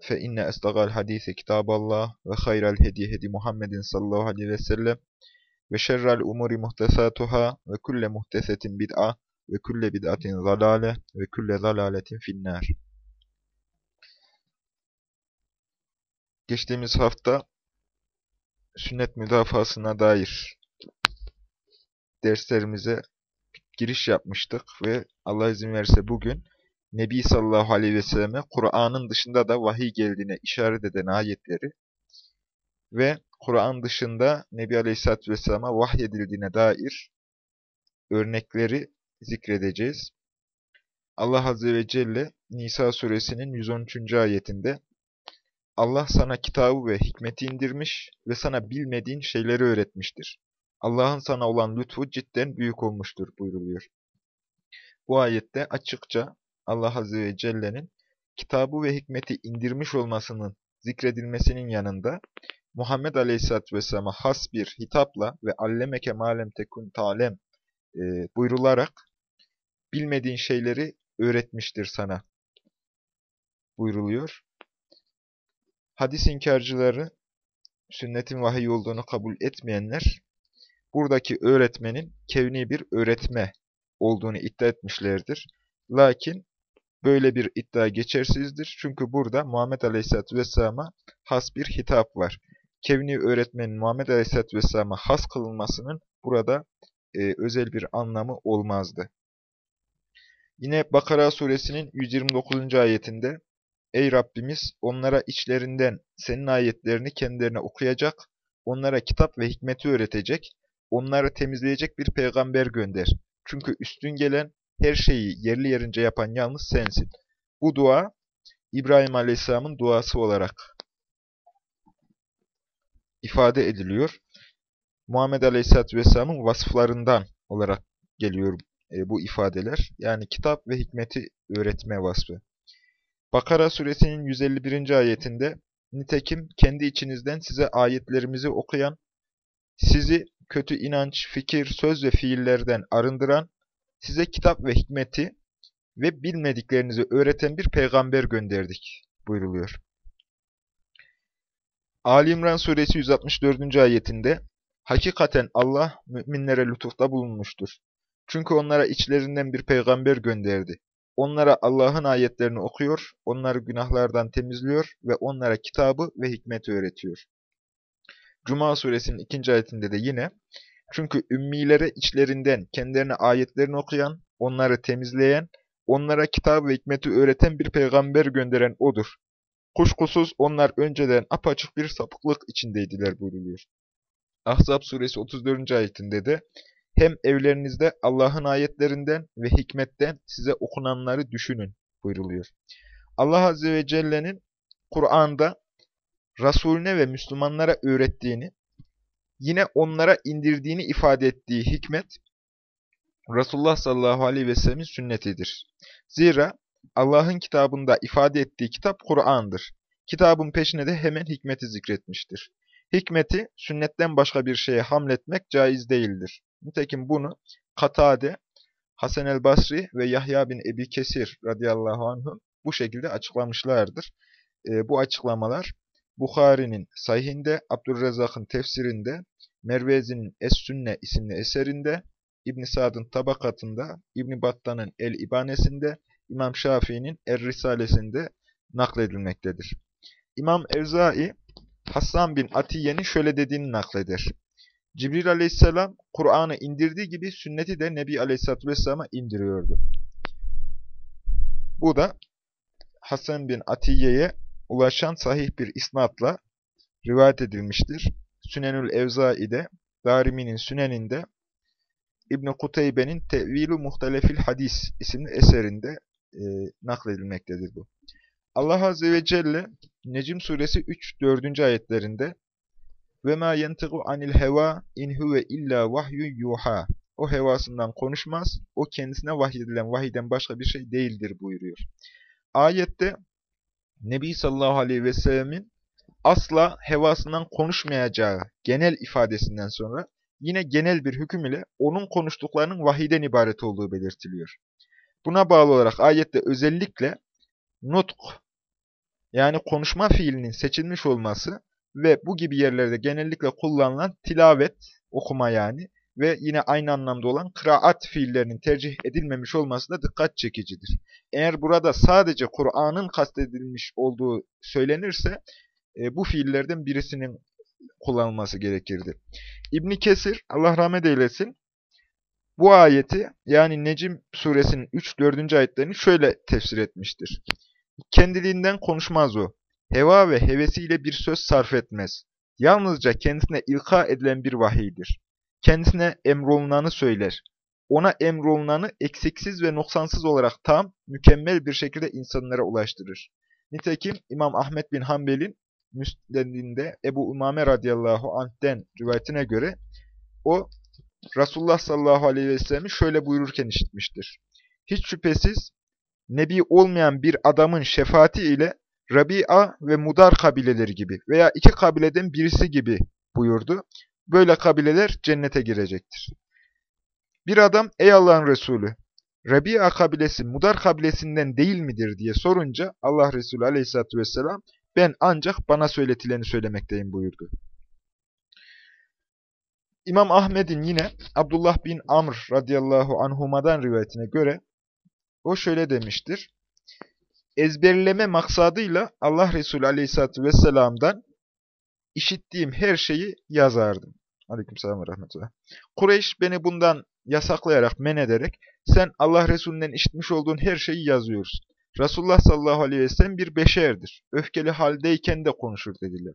fe inne estagal hadisi kitaballah ve hayral hedi hedi Muhammedin sallallahu aleyhi ve sellem ve şerrel umuri muhtesatuhâ ve kulle muhtesetin bid'a ve kulle bid'atin zalale ve kulle zalaletin finnâr. Geçtiğimiz hafta sünnet müdafasına dair derslerimize giriş yapmıştık ve Allah izin verirse bugün Nebi sallallahu aleyhi ve selleme Kur'an'ın dışında da vahiy geldiğine işaret eden ayetleri ve Kur'an dışında Nebi aleyhisselatü vesselama vahyedildiğine dair örnekleri zikredeceğiz. Allah azze ve celle Nisa suresinin 113. ayetinde Allah sana kitabı ve hikmeti indirmiş ve sana bilmediğin şeyleri öğretmiştir. Allah'ın sana olan lütfu cidden büyük olmuştur buyruluyor. Bu ayette açıkça Allah Azze ve Celle'nin kitabı ve hikmeti indirmiş olmasının zikredilmesinin yanında Muhammed Aleyhisselatü Vesselam'a has bir hitapla ve allemeke malem tekun talem e, buyrularak bilmediğin şeyleri öğretmiştir sana buyruluyor. Hadis inkarcıları, sünnetin vahiy olduğunu kabul etmeyenler, buradaki öğretmenin kevni bir öğretme olduğunu iddia etmişlerdir. Lakin Böyle bir iddia geçersizdir. Çünkü burada Muhammed Aleyhisselatü Vesselam'a has bir hitap var. Kevni öğretmenin Muhammed Aleyhisselatü Vesselam'a has kılınmasının burada e, özel bir anlamı olmazdı. Yine Bakara suresinin 129. ayetinde Ey Rabbimiz onlara içlerinden senin ayetlerini kendilerine okuyacak, onlara kitap ve hikmeti öğretecek, onları temizleyecek bir peygamber gönder. Çünkü üstün gelen her şeyi yerli yerince yapan yalnız sensin. Bu dua İbrahim Aleyhisselam'ın duası olarak ifade ediliyor. Muhammed Aleyhisselatü Vesselam'ın vasıflarından olarak geliyor e, bu ifadeler. Yani kitap ve hikmeti öğretme vasfı. Bakara suresinin 151. ayetinde Nitekim kendi içinizden size ayetlerimizi okuyan, sizi kötü inanç, fikir, söz ve fiillerden arındıran, size kitap ve hikmeti ve bilmediklerinizi öğreten bir peygamber gönderdik buyruluyor. Ali İmran suresi 164. ayetinde Hakikaten Allah müminlere lütufta bulunmuştur. Çünkü onlara içlerinden bir peygamber gönderdi. Onlara Allah'ın ayetlerini okuyor, onları günahlardan temizliyor ve onlara kitabı ve hikmeti öğretiyor. Cuma suresinin ikinci ayetinde de yine çünkü ümmilere içlerinden kendilerine ayetlerini okuyan, onları temizleyen, onlara kitap ve hikmeti öğreten bir peygamber gönderen O'dur. Kuşkusuz onlar önceden apaçık bir sapıklık içindeydiler buyruluyor. Ahzab suresi 34. ayetinde de hem evlerinizde Allah'ın ayetlerinden ve hikmetten size okunanları düşünün buyruluyor. Allah Azze ve Celle'nin Kur'an'da Resulüne ve Müslümanlara öğrettiğini, yine onlara indirdiğini ifade ettiği hikmet, Resulullah sallallahu aleyhi ve sellemin sünnetidir. Zira Allah'ın kitabında ifade ettiği kitap Kur'an'dır. Kitabın peşine de hemen hikmeti zikretmiştir. Hikmeti sünnetten başka bir şeye hamletmek caiz değildir. Nitekim bunu Katade, Hasan el Basri ve Yahya bin Ebi Kesir radıyallahu anhum bu şekilde açıklamışlardır. E, bu açıklamalar Bukhari'nin Sahih'inde, Abdurrezzak'ın tefsirinde, Mervezi'nin Es-Sünne isimli eserinde, İbn Sad'ın tabakatında, İbn Battan'ın El-İbanesinde, İmam Şafii'nin Er-Risalesinde nakledilmektedir. İmam Erzai, Hasan bin Atiye'nin şöyle dediğini nakleder. Cibril aleyhisselam Kur'an'ı indirdiği gibi sünneti de Nebi aleyhisselatü vesselama indiriyordu. Bu da Hasan bin Atiye'ye ulaşan sahih bir isnatla rivayet edilmiştir. Sünenül Evzai'de, Darimi'nin Sünen'inde, İbn-i Kuteybe'nin Tevilu Muhtelefil Hadis isimli eserinde e, nakledilmektedir bu. Allah Azze ve Celle Necim suresi 3-4. ayetlerinde Ve ma yentiqu anil heva in huve illa vahyun yuha. O hevasından konuşmaz. O kendisine vahyedilen vahiden başka bir şey değildir buyuruyor. Ayette Nebi sallallahu aleyhi ve sellemin asla hevasından konuşmayacağı genel ifadesinden sonra yine genel bir hüküm ile onun konuştuklarının vahiden ibaret olduğu belirtiliyor. Buna bağlı olarak ayette özellikle nutk yani konuşma fiilinin seçilmiş olması ve bu gibi yerlerde genellikle kullanılan tilavet, okuma yani ve yine aynı anlamda olan kıraat fiillerinin tercih edilmemiş olması da dikkat çekicidir. Eğer burada sadece Kur'an'ın kastedilmiş olduğu söylenirse e, bu fiillerden birisinin kullanılması gerekirdi. İbni Kesir, Allah rahmet eylesin, bu ayeti yani Necim suresinin 3-4. ayetlerini şöyle tefsir etmiştir. Kendiliğinden konuşmaz o. Heva ve hevesiyle bir söz sarf etmez. Yalnızca kendisine ilka edilen bir vahiydir. Kendisine emrolunanı söyler. Ona emrolunanı eksiksiz ve noksansız olarak tam, mükemmel bir şekilde insanlara ulaştırır. Nitekim İmam Ahmet bin Hanbel'in müsnedinde Ebu Umame radıyallahu anh'den rivayetine göre o Resulullah sallallahu aleyhi ve sellem'i şöyle buyururken işitmiştir. Hiç şüphesiz Nebi olmayan bir adamın şefaati ile Rabia ve Mudar kabileleri gibi veya iki kabileden birisi gibi buyurdu. Böyle kabileler cennete girecektir. Bir adam ey Allah'ın Resulü Rabia kabilesi Mudar kabilesinden değil midir diye sorunca Allah Resulü aleyhissalatü vesselam ben ancak bana söyletileni söylemekteyim buyurdu. İmam Ahmet'in yine Abdullah bin Amr radıyallahu anhuma'dan rivayetine göre o şöyle demiştir. Ezberleme maksadıyla Allah Resulü aleyhissalatü vesselam'dan işittiğim her şeyi yazardım. Aleykümselam ve rahmetullah. Kureyş beni bundan yasaklayarak, men ederek sen Allah Resulü'nden işitmiş olduğun her şeyi yazıyorsun. Resulullah sallallahu aleyhi ve sellem bir beşerdir. Öfkeli haldeyken de konuşur dediler.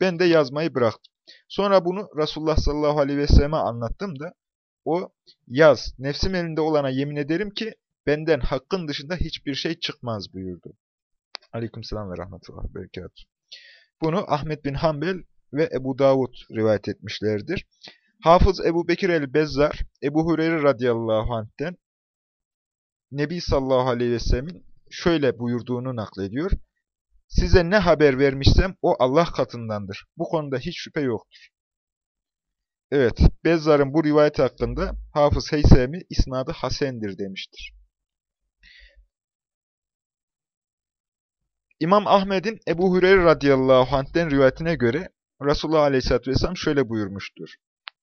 Ben de yazmayı bıraktım. Sonra bunu Resulullah sallallahu aleyhi ve selleme anlattım da o yaz, nefsim elinde olana yemin ederim ki benden hakkın dışında hiçbir şey çıkmaz buyurdu. Aleykümselam ve rahmetullah berekat. Bunu Ahmet bin Hanbel ve Ebu Davud rivayet etmişlerdir. Hafız Ebu Bekir el-Bezzar, Ebu Hureyre radıyallahu anh'ten Nebi sallallahu aleyhi ve sellemin şöyle buyurduğunu naklediyor. Size ne haber vermişsem o Allah katındandır. Bu konuda hiç şüphe yoktur. Evet, Bezzar'ın bu rivayet hakkında Hafız Heysemi isnadı Hasendir demiştir. İmam Ahmet'in Ebu Hureyre radıyallahu anh'ten rivayetine göre Resulullah aleyhisselatü vesselam şöyle buyurmuştur.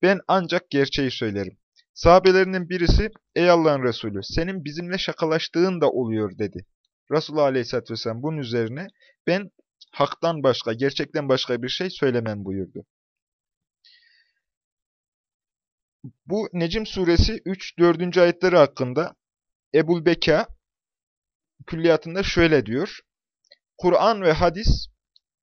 Ben ancak gerçeği söylerim. Sahabelerinin birisi, ey Allah'ın Resulü, senin bizimle şakalaştığın da oluyor dedi. Resulullah Aleyhisselatü Vesselam bunun üzerine ben haktan başka, gerçekten başka bir şey söylemem buyurdu. Bu Necim suresi 3-4. ayetleri hakkında Ebul Beka külliyatında şöyle diyor. Kur'an ve hadis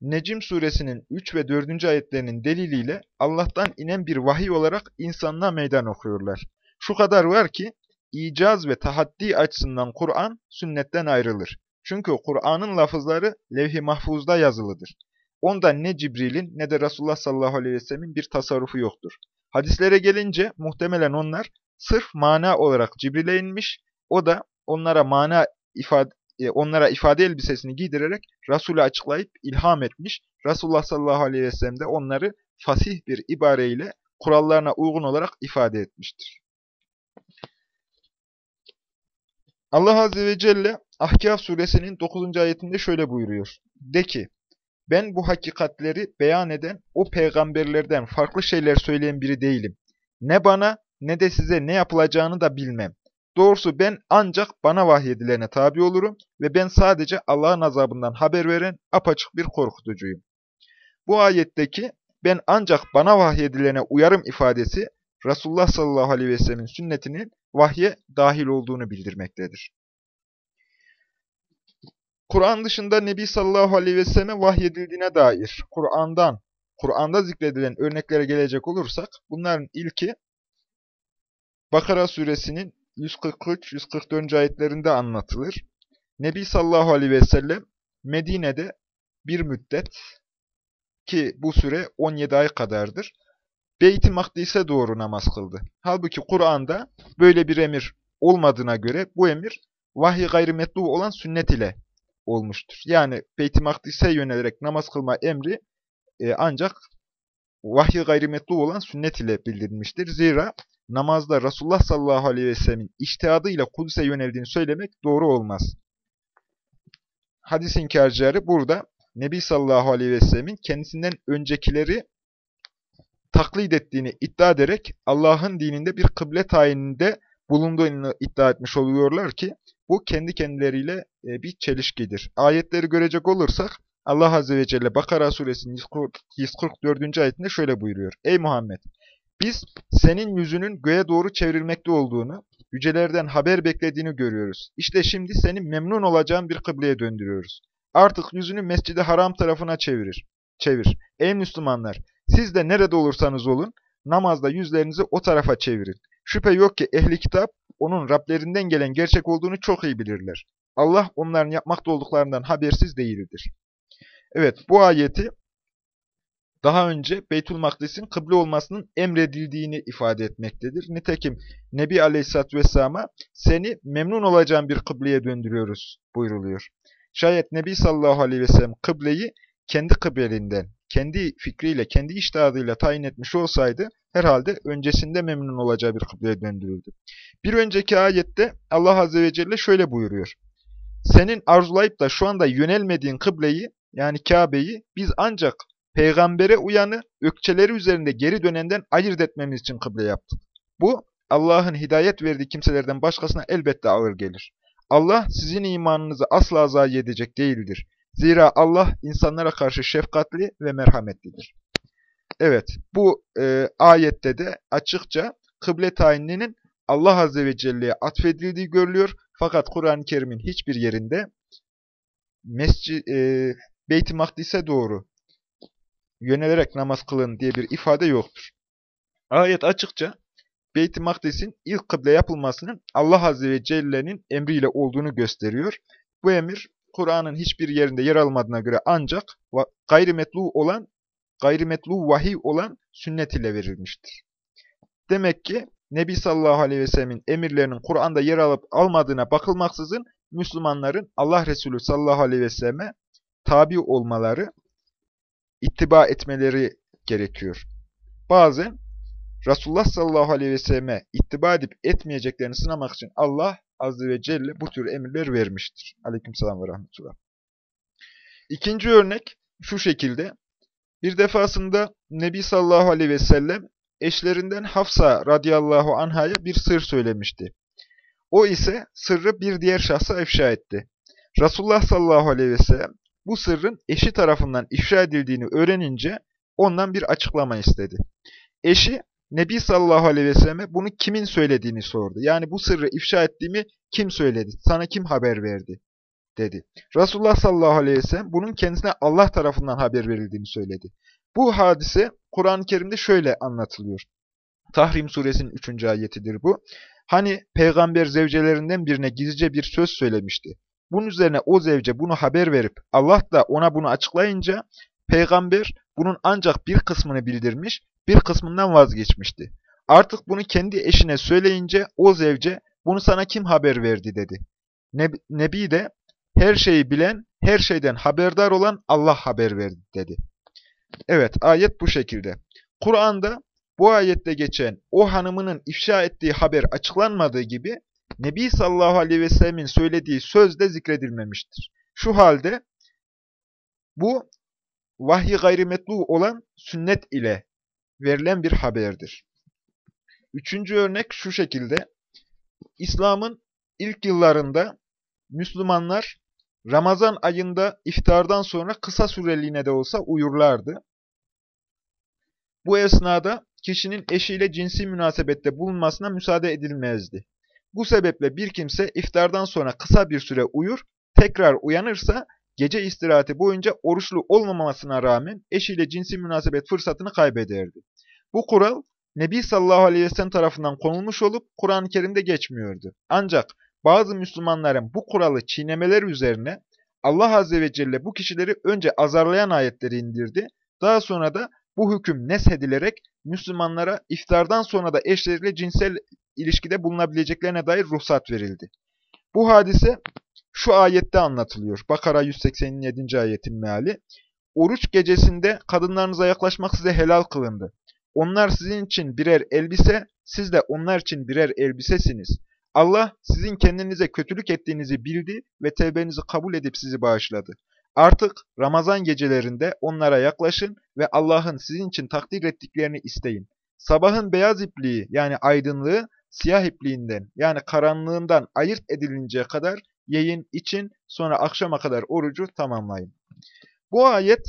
Necim suresinin 3 ve 4. ayetlerinin deliliyle Allah'tan inen bir vahiy olarak insanlığa meydan okuyorlar. Şu kadar var ki icaz ve tahaddi açısından Kur'an sünnetten ayrılır. Çünkü Kur'an'ın lafızları levh-i mahfuzda yazılıdır. Onda ne Cibril'in ne de Resulullah sallallahu aleyhi ve sellemin bir tasarrufu yoktur. Hadislere gelince muhtemelen onlar sırf mana olarak Cibril'e inmiş, o da onlara mana ifade, onlara ifade elbisesini giydirerek Resul'ü açıklayıp ilham etmiş. Resulullah sallallahu aleyhi ve sellem de onları fasih bir ibareyle kurallarına uygun olarak ifade etmiştir. Allah Azze ve Celle Ahkaf suresinin 9. ayetinde şöyle buyuruyor. De ki, ben bu hakikatleri beyan eden o peygamberlerden farklı şeyler söyleyen biri değilim. Ne bana ne de size ne yapılacağını da bilmem. Doğrusu ben ancak bana vahyedilene tabi olurum ve ben sadece Allah'ın azabından haber veren apaçık bir korkutucuyum. Bu ayetteki ben ancak bana vahyedilene uyarım ifadesi Resulullah sallallahu aleyhi ve sellemin sünnetinin vahye dahil olduğunu bildirmektedir. Kur'an dışında Nebi sallallahu aleyhi ve selleme vahyedildiğine dair Kur'an'dan, Kur'an'da zikredilen örneklere gelecek olursak bunların ilki Bakara suresinin 143-144. ayetlerinde anlatılır. Nebi sallallahu aleyhi ve sellem Medine'de bir müddet ki bu süre 17 ay kadardır. Beyt-i Makdis'e doğru namaz kıldı. Halbuki Kur'an'da böyle bir emir olmadığına göre bu emir vahiy gayrimetlu olan sünnet ile olmuştur. Yani Beyt-i Makdis'e yönelerek namaz kılma emri e, ancak vahiy gayrimetlu olan sünnet ile bildirilmiştir. Zira namazda Resulullah sallallahu aleyhi ve sellemin iştihadıyla Kudüs'e yöneldiğini söylemek doğru olmaz. Hadis inkarcıları burada Nebi sallallahu aleyhi ve sellemin kendisinden öncekileri taklit ettiğini iddia ederek Allah'ın dininde bir kıble tayininde bulunduğunu iddia etmiş oluyorlar ki bu kendi kendileriyle e, bir çelişkidir. Ayetleri görecek olursak Allah Azze ve Celle Bakara suresinin 144. ayetinde şöyle buyuruyor. Ey Muhammed! Biz senin yüzünün göğe doğru çevrilmekte olduğunu, yücelerden haber beklediğini görüyoruz. İşte şimdi seni memnun olacağın bir kıbleye döndürüyoruz. Artık yüzünü mescidi haram tarafına çevirir. Çevir. Ey Müslümanlar! Siz de nerede olursanız olun, namazda yüzlerinizi o tarafa çevirin. Şüphe yok ki ehli kitap, onun Rablerinden gelen gerçek olduğunu çok iyi bilirler. Allah onların yapmakta olduklarından habersiz değildir. Evet, bu ayeti daha önce Beytül Makdis'in kıble olmasının emredildiğini ifade etmektedir. Nitekim Nebi Aleyhisselatü Vesselam'a seni memnun olacağın bir kıbleye döndürüyoruz buyruluyor. Şayet Nebi sallallahu aleyhi ve sellem kıbleyi kendi kıblelinden, kendi fikriyle, kendi iştihadıyla tayin etmiş olsaydı herhalde öncesinde memnun olacağı bir kıbleye döndürüldü. Bir önceki ayette Allah Azze ve Celle şöyle buyuruyor. Senin arzulayıp da şu anda yönelmediğin kıbleyi yani Kabe'yi biz ancak peygambere uyanı ökçeleri üzerinde geri dönenden ayırt etmemiz için kıble yaptık. Bu Allah'ın hidayet verdiği kimselerden başkasına elbette ağır gelir. Allah sizin imanınızı asla zayi edecek değildir. Zira Allah insanlara karşı şefkatli ve merhametlidir. Evet, bu e, ayette de açıkça kıble tayininin Allah Azze ve Celle'ye atfedildiği görülüyor. Fakat Kur'an-ı Kerim'in hiçbir yerinde Mescid, e, Beyt-i Makdis'e doğru yönelerek namaz kılın diye bir ifade yoktur. Ayet açıkça Beyt-i Makdis'in ilk kıble yapılmasının Allah Azze ve Celle'nin emriyle olduğunu gösteriyor. Bu emir Kur'an'ın hiçbir yerinde yer almadığına göre ancak gayrimetlu olan, gayrimetlu vahiy olan sünnet ile verilmiştir. Demek ki Nebi sallallahu aleyhi ve sellemin emirlerinin Kur'an'da yer alıp almadığına bakılmaksızın Müslümanların Allah Resulü sallallahu aleyhi ve selleme tabi olmaları, ittiba etmeleri gerekiyor. Bazen Resulullah sallallahu aleyhi ve selleme ittiba edip etmeyeceklerini sınamak için Allah azze ve celle bu tür emirler vermiştir. Aleykümselam ve rahmetullah. İkinci örnek şu şekilde. Bir defasında Nebi sallallahu aleyhi ve sellem eşlerinden Hafsa radıyallahu anhaya bir sır söylemişti. O ise sırrı bir diğer şahsa ifşa etti. Resulullah sallallahu aleyhi ve sellem bu sırrın eşi tarafından ifşa edildiğini öğrenince ondan bir açıklama istedi. Eşi Nebi sallallahu aleyhi ve selleme bunu kimin söylediğini sordu. Yani bu sırrı ifşa ettiğimi kim söyledi, sana kim haber verdi dedi. Resulullah sallallahu aleyhi ve sellem bunun kendisine Allah tarafından haber verildiğini söyledi. Bu hadise Kur'an-ı Kerim'de şöyle anlatılıyor. Tahrim suresinin 3. ayetidir bu. Hani peygamber zevcelerinden birine gizlice bir söz söylemişti. Bunun üzerine o zevce bunu haber verip Allah da ona bunu açıklayınca peygamber bunun ancak bir kısmını bildirmiş, bir kısmından vazgeçmişti. Artık bunu kendi eşine söyleyince o zevce bunu sana kim haber verdi dedi. Nebi de her şeyi bilen, her şeyden haberdar olan Allah haber verdi dedi. Evet ayet bu şekilde. Kur'an'da bu ayette geçen o hanımının ifşa ettiği haber açıklanmadığı gibi Nebi sallallahu aleyhi ve sellemin söylediği söz de zikredilmemiştir. Şu halde bu vahyi gayrimetlu olan sünnet ile verilen bir haberdir. Üçüncü örnek şu şekilde. İslam'ın ilk yıllarında Müslümanlar Ramazan ayında iftardan sonra kısa süreliğine de olsa uyurlardı. Bu esnada kişinin eşiyle cinsi münasebette bulunmasına müsaade edilmezdi. Bu sebeple bir kimse iftardan sonra kısa bir süre uyur, tekrar uyanırsa gece istirahati boyunca oruçlu olmamasına rağmen eşiyle cinsi münasebet fırsatını kaybederdi. Bu kural Nebi sallallahu aleyhi ve sellem tarafından konulmuş olup Kur'an-ı Kerim'de geçmiyordu. Ancak bazı Müslümanların bu kuralı çiğnemeleri üzerine Allah Azze ve Celle bu kişileri önce azarlayan ayetleri indirdi. Daha sonra da bu hüküm neshedilerek Müslümanlara iftardan sonra da eşleriyle cinsel ilişkide bulunabileceklerine dair ruhsat verildi. Bu hadise şu ayette anlatılıyor. Bakara 187. ayetin meali. Oruç gecesinde kadınlarınıza yaklaşmak size helal kılındı. Onlar sizin için birer elbise, siz de onlar için birer elbisesiniz. Allah sizin kendinize kötülük ettiğinizi bildi ve tevbenizi kabul edip sizi bağışladı. Artık Ramazan gecelerinde onlara yaklaşın ve Allah'ın sizin için takdir ettiklerini isteyin. Sabahın beyaz ipliği yani aydınlığı siyah ipliğinden yani karanlığından ayırt edilinceye kadar yiyin, için, sonra akşama kadar orucu tamamlayın. Bu ayet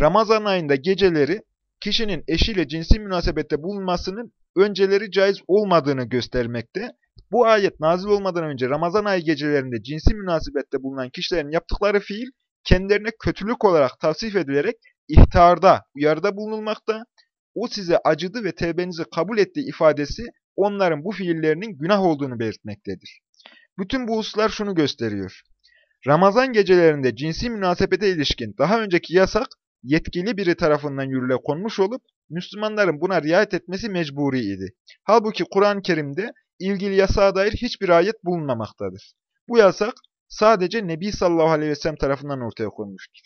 Ramazan ayında geceleri kişinin eşiyle cinsi münasebette bulunmasının önceleri caiz olmadığını göstermekte. Bu ayet nazil olmadan önce Ramazan ayı gecelerinde cinsi münasebette bulunan kişilerin yaptıkları fiil kendilerine kötülük olarak tavsif edilerek ihtarda, uyarıda bulunulmakta. O size acıdı ve tevbenizi kabul ettiği ifadesi onların bu fiillerinin günah olduğunu belirtmektedir. Bütün bu hususlar şunu gösteriyor. Ramazan gecelerinde cinsi münasebete ilişkin daha önceki yasak yetkili biri tarafından yürürle konmuş olup Müslümanların buna riayet etmesi mecburi idi. Halbuki Kur'an-ı Kerim'de ilgili yasağa dair hiçbir ayet bulunmamaktadır. Bu yasak sadece Nebi sallallahu aleyhi ve sellem tarafından ortaya konmuştur.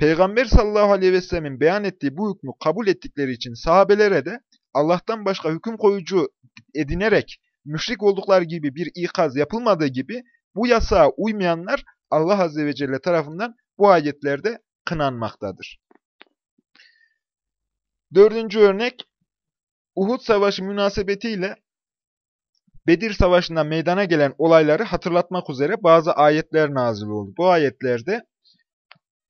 Peygamber sallallahu aleyhi ve sellemin beyan ettiği bu hükmü kabul ettikleri için sahabelere de Allah'tan başka hüküm koyucu edinerek müşrik oldukları gibi bir ikaz yapılmadığı gibi bu yasağa uymayanlar Allah Azze ve Celle tarafından bu ayetlerde kınanmaktadır. Dördüncü örnek, Uhud Savaşı münasebetiyle Bedir Savaşı'nda meydana gelen olayları hatırlatmak üzere bazı ayetler nazil oldu. Bu ayetlerde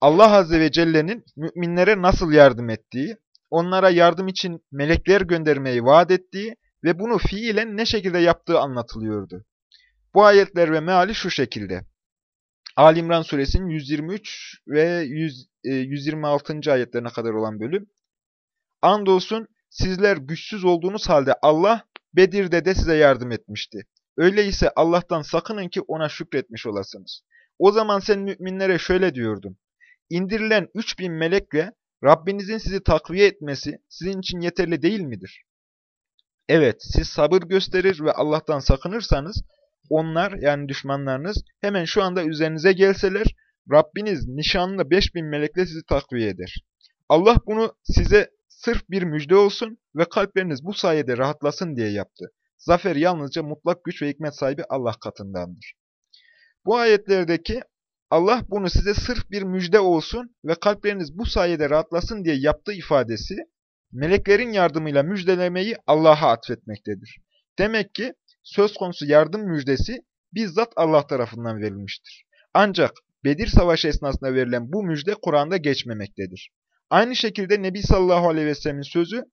Allah Azze ve Celle'nin müminlere nasıl yardım ettiği, onlara yardım için melekler göndermeyi vaat ettiği ve bunu fiilen ne şekilde yaptığı anlatılıyordu. Bu ayetler ve meali şu şekilde. Ali İmran suresinin 123 ve 100, e, 126. ayetlerine kadar olan bölüm. Andolsun sizler güçsüz olduğunuz halde Allah Bedir'de de size yardım etmişti. Öyleyse Allah'tan sakının ki ona şükretmiş olasınız. O zaman sen müminlere şöyle diyordun. İndirilen 3000 melekle Rabbinizin sizi takviye etmesi sizin için yeterli değil midir? Evet, siz sabır gösterir ve Allah'tan sakınırsanız, onlar yani düşmanlarınız hemen şu anda üzerinize gelseler, Rabbiniz nişanlı 5000 melekle sizi takviye eder. Allah bunu size sırf bir müjde olsun ve kalpleriniz bu sayede rahatlasın diye yaptı. Zafer yalnızca mutlak güç ve hikmet sahibi Allah katındandır. Bu ayetlerdeki Allah bunu size sırf bir müjde olsun ve kalpleriniz bu sayede rahatlasın diye yaptığı ifadesi, meleklerin yardımıyla müjdelemeyi Allah'a atfetmektedir. Demek ki söz konusu yardım müjdesi bizzat Allah tarafından verilmiştir. Ancak Bedir Savaşı esnasında verilen bu müjde Kur'an'da geçmemektedir. Aynı şekilde Nebi sallallahu aleyhi ve sellemin sözü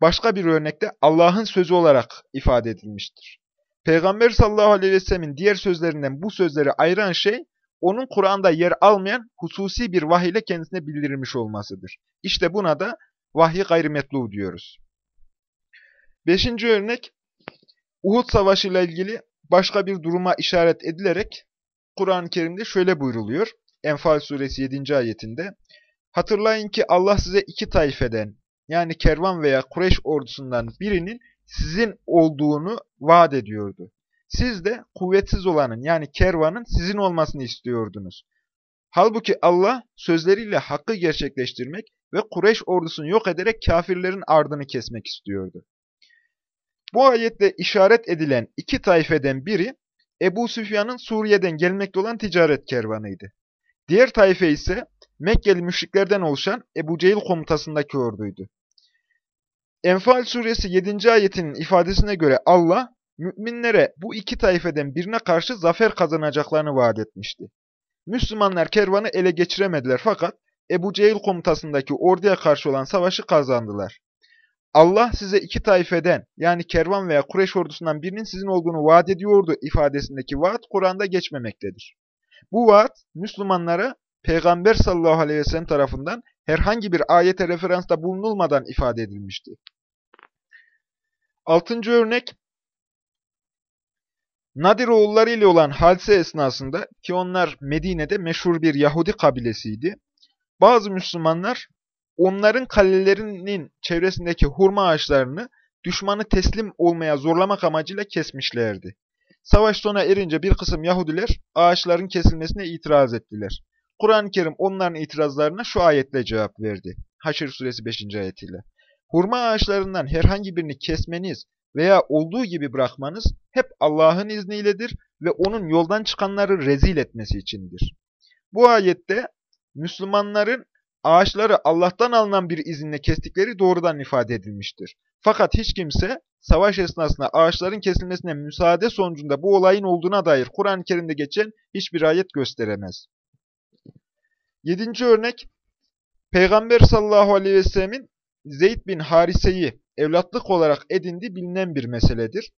başka bir örnekte Allah'ın sözü olarak ifade edilmiştir. Peygamber sallallahu aleyhi ve sellemin diğer sözlerinden bu sözleri ayıran şey, onun Kur'an'da yer almayan hususi bir vahiy ile kendisine bildirilmiş olmasıdır. İşte buna da vahyi gayrimetlu diyoruz. Beşinci örnek, Uhud Savaşı ile ilgili başka bir duruma işaret edilerek Kur'an-ı Kerim'de şöyle buyruluyor. Enfal suresi 7. ayetinde. Hatırlayın ki Allah size iki taifeden yani kervan veya Kureyş ordusundan birinin sizin olduğunu vaat ediyordu. Siz de kuvvetsiz olanın yani kervanın sizin olmasını istiyordunuz. Halbuki Allah sözleriyle hakkı gerçekleştirmek ve Kureyş ordusunu yok ederek kafirlerin ardını kesmek istiyordu. Bu ayette işaret edilen iki taifeden biri Ebu Süfyan'ın Suriye'den gelmekte olan ticaret kervanıydı. Diğer taife ise Mekkeli müşriklerden oluşan Ebu Cehil komutasındaki orduydu. Enfal suresi 7. ayetinin ifadesine göre Allah, müminlere bu iki taifeden birine karşı zafer kazanacaklarını vaat etmişti. Müslümanlar kervanı ele geçiremediler fakat Ebu Cehil komutasındaki orduya karşı olan savaşı kazandılar. Allah size iki taifeden yani kervan veya Kureyş ordusundan birinin sizin olduğunu vaat ediyordu ifadesindeki vaat Kur'an'da geçmemektedir. Bu vaat Müslümanlara Peygamber sallallahu aleyhi ve sellem tarafından herhangi bir ayete referansta bulunulmadan ifade edilmişti. Altıncı örnek, Nadir oğulları ile olan hadise esnasında ki onlar Medine'de meşhur bir Yahudi kabilesiydi. Bazı Müslümanlar onların kalelerinin çevresindeki hurma ağaçlarını düşmanı teslim olmaya zorlamak amacıyla kesmişlerdi. Savaş sona erince bir kısım Yahudiler ağaçların kesilmesine itiraz ettiler. Kur'an-ı Kerim onların itirazlarına şu ayetle cevap verdi. Haşr suresi 5. ayetiyle. Hurma ağaçlarından herhangi birini kesmeniz veya olduğu gibi bırakmanız hep Allah'ın izniyledir ve onun yoldan çıkanları rezil etmesi içindir. Bu ayette Müslümanların ağaçları Allah'tan alınan bir izinle kestikleri doğrudan ifade edilmiştir. Fakat hiç kimse savaş esnasında ağaçların kesilmesine müsaade sonucunda bu olayın olduğuna dair Kur'an-ı Kerim'de geçen hiçbir ayet gösteremez. Yedinci örnek, Peygamber sallallahu aleyhi ve sellemin Zeyd bin Harise'yi evlatlık olarak edindiği bilinen bir meseledir.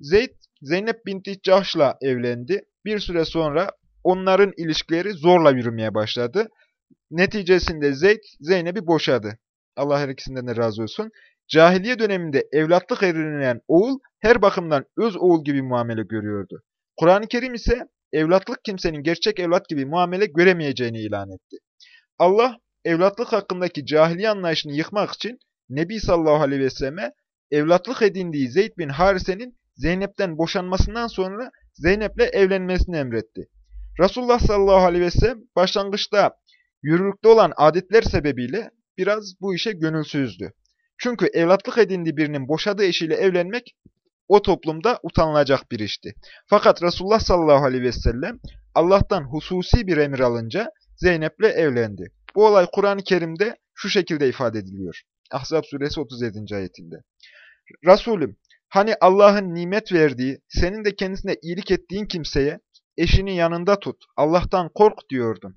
Zeyd, Zeynep binti Cahş'la evlendi. Bir süre sonra onların ilişkileri zorla yürümeye başladı. Neticesinde Zeyd, Zeynep'i boşadı. Allah her ikisinden de razı olsun. Cahiliye döneminde evlatlık edinilen oğul her bakımdan öz oğul gibi muamele görüyordu. Kur'an-ı Kerim ise evlatlık kimsenin gerçek evlat gibi muamele göremeyeceğini ilan etti. Allah evlatlık hakkındaki cahiliye anlayışını yıkmak için Nebi sallallahu aleyhi ve selleme evlatlık edindiği Zeyd bin Harise'nin Zeynep'ten boşanmasından sonra Zeynep'le evlenmesini emretti. Resulullah sallallahu aleyhi ve sellem başlangıçta yürürlükte olan adetler sebebiyle biraz bu işe gönülsüzdü. Çünkü evlatlık edindiği birinin boşadığı eşiyle evlenmek o toplumda utanılacak bir işti. Fakat Resulullah sallallahu aleyhi ve sellem Allah'tan hususi bir emir alınca Zeynep'le evlendi. Bu olay Kur'an-ı Kerim'de şu şekilde ifade ediliyor. Ahzab suresi 37. ayetinde. Resulüm, hani Allah'ın nimet verdiği, senin de kendisine iyilik ettiğin kimseye eşini yanında tut, Allah'tan kork diyordun.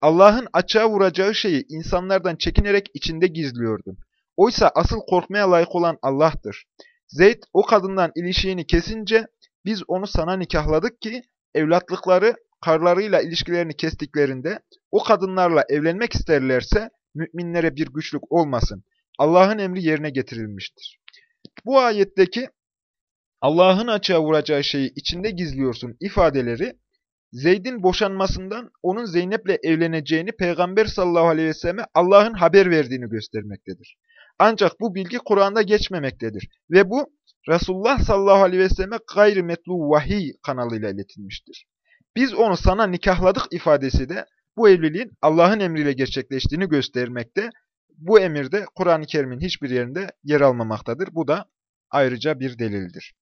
Allah'ın açığa vuracağı şeyi insanlardan çekinerek içinde gizliyordun. Oysa asıl korkmaya layık olan Allah'tır. Zeyd o kadından ilişiğini kesince biz onu sana nikahladık ki evlatlıkları karlarıyla ilişkilerini kestiklerinde o kadınlarla evlenmek isterlerse müminlere bir güçlük olmasın. Allah'ın emri yerine getirilmiştir. Bu ayetteki Allah'ın açığa vuracağı şeyi içinde gizliyorsun ifadeleri Zeyd'in boşanmasından onun Zeynep'le evleneceğini Peygamber sallallahu aleyhi ve selleme Allah'ın haber verdiğini göstermektedir. Ancak bu bilgi Kur'an'da geçmemektedir. Ve bu Resulullah sallallahu aleyhi ve selleme gayrimetlu vahiy kanalıyla iletilmiştir. Biz onu sana nikahladık ifadesi de bu evliliğin Allah'ın emriyle gerçekleştiğini göstermekte. Bu emirde Kur'an-ı Kerim'in hiçbir yerinde yer almamaktadır. Bu da ayrıca bir delildir.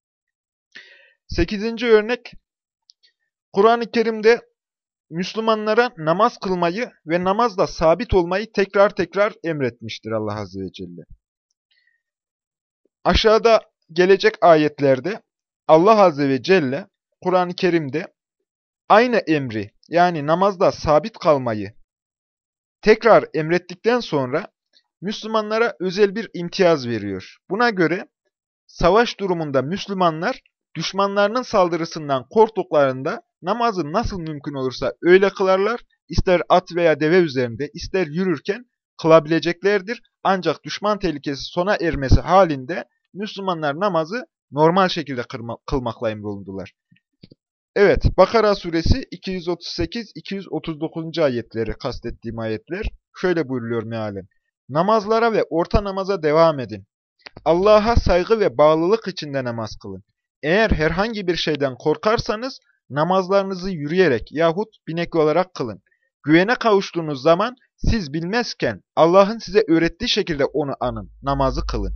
Sekizinci örnek, Kur'an-ı Kerim'de Müslümanlara namaz kılmayı ve namazda sabit olmayı tekrar tekrar emretmiştir Allah Azze ve Celle. Aşağıda gelecek ayetlerde Allah Azze ve Celle Kur'an-ı Kerim'de aynı emri yani namazda sabit kalmayı tekrar emrettikten sonra Müslümanlara özel bir imtiyaz veriyor. Buna göre savaş durumunda Müslümanlar düşmanlarının saldırısından korktuklarında namazı nasıl mümkün olursa öyle kılarlar, ister at veya deve üzerinde, ister yürürken kılabileceklerdir. Ancak düşman tehlikesi sona ermesi halinde Müslümanlar namazı normal şekilde kılmakla emrolundular. Evet, Bakara suresi 238-239. ayetleri kastettiğim ayetler şöyle buyuruluyor mealen. Namazlara ve orta namaza devam edin. Allah'a saygı ve bağlılık içinde namaz kılın. Eğer herhangi bir şeyden korkarsanız namazlarınızı yürüyerek yahut binek olarak kılın. Güvene kavuştuğunuz zaman siz bilmezken Allah'ın size öğrettiği şekilde onu anın, namazı kılın.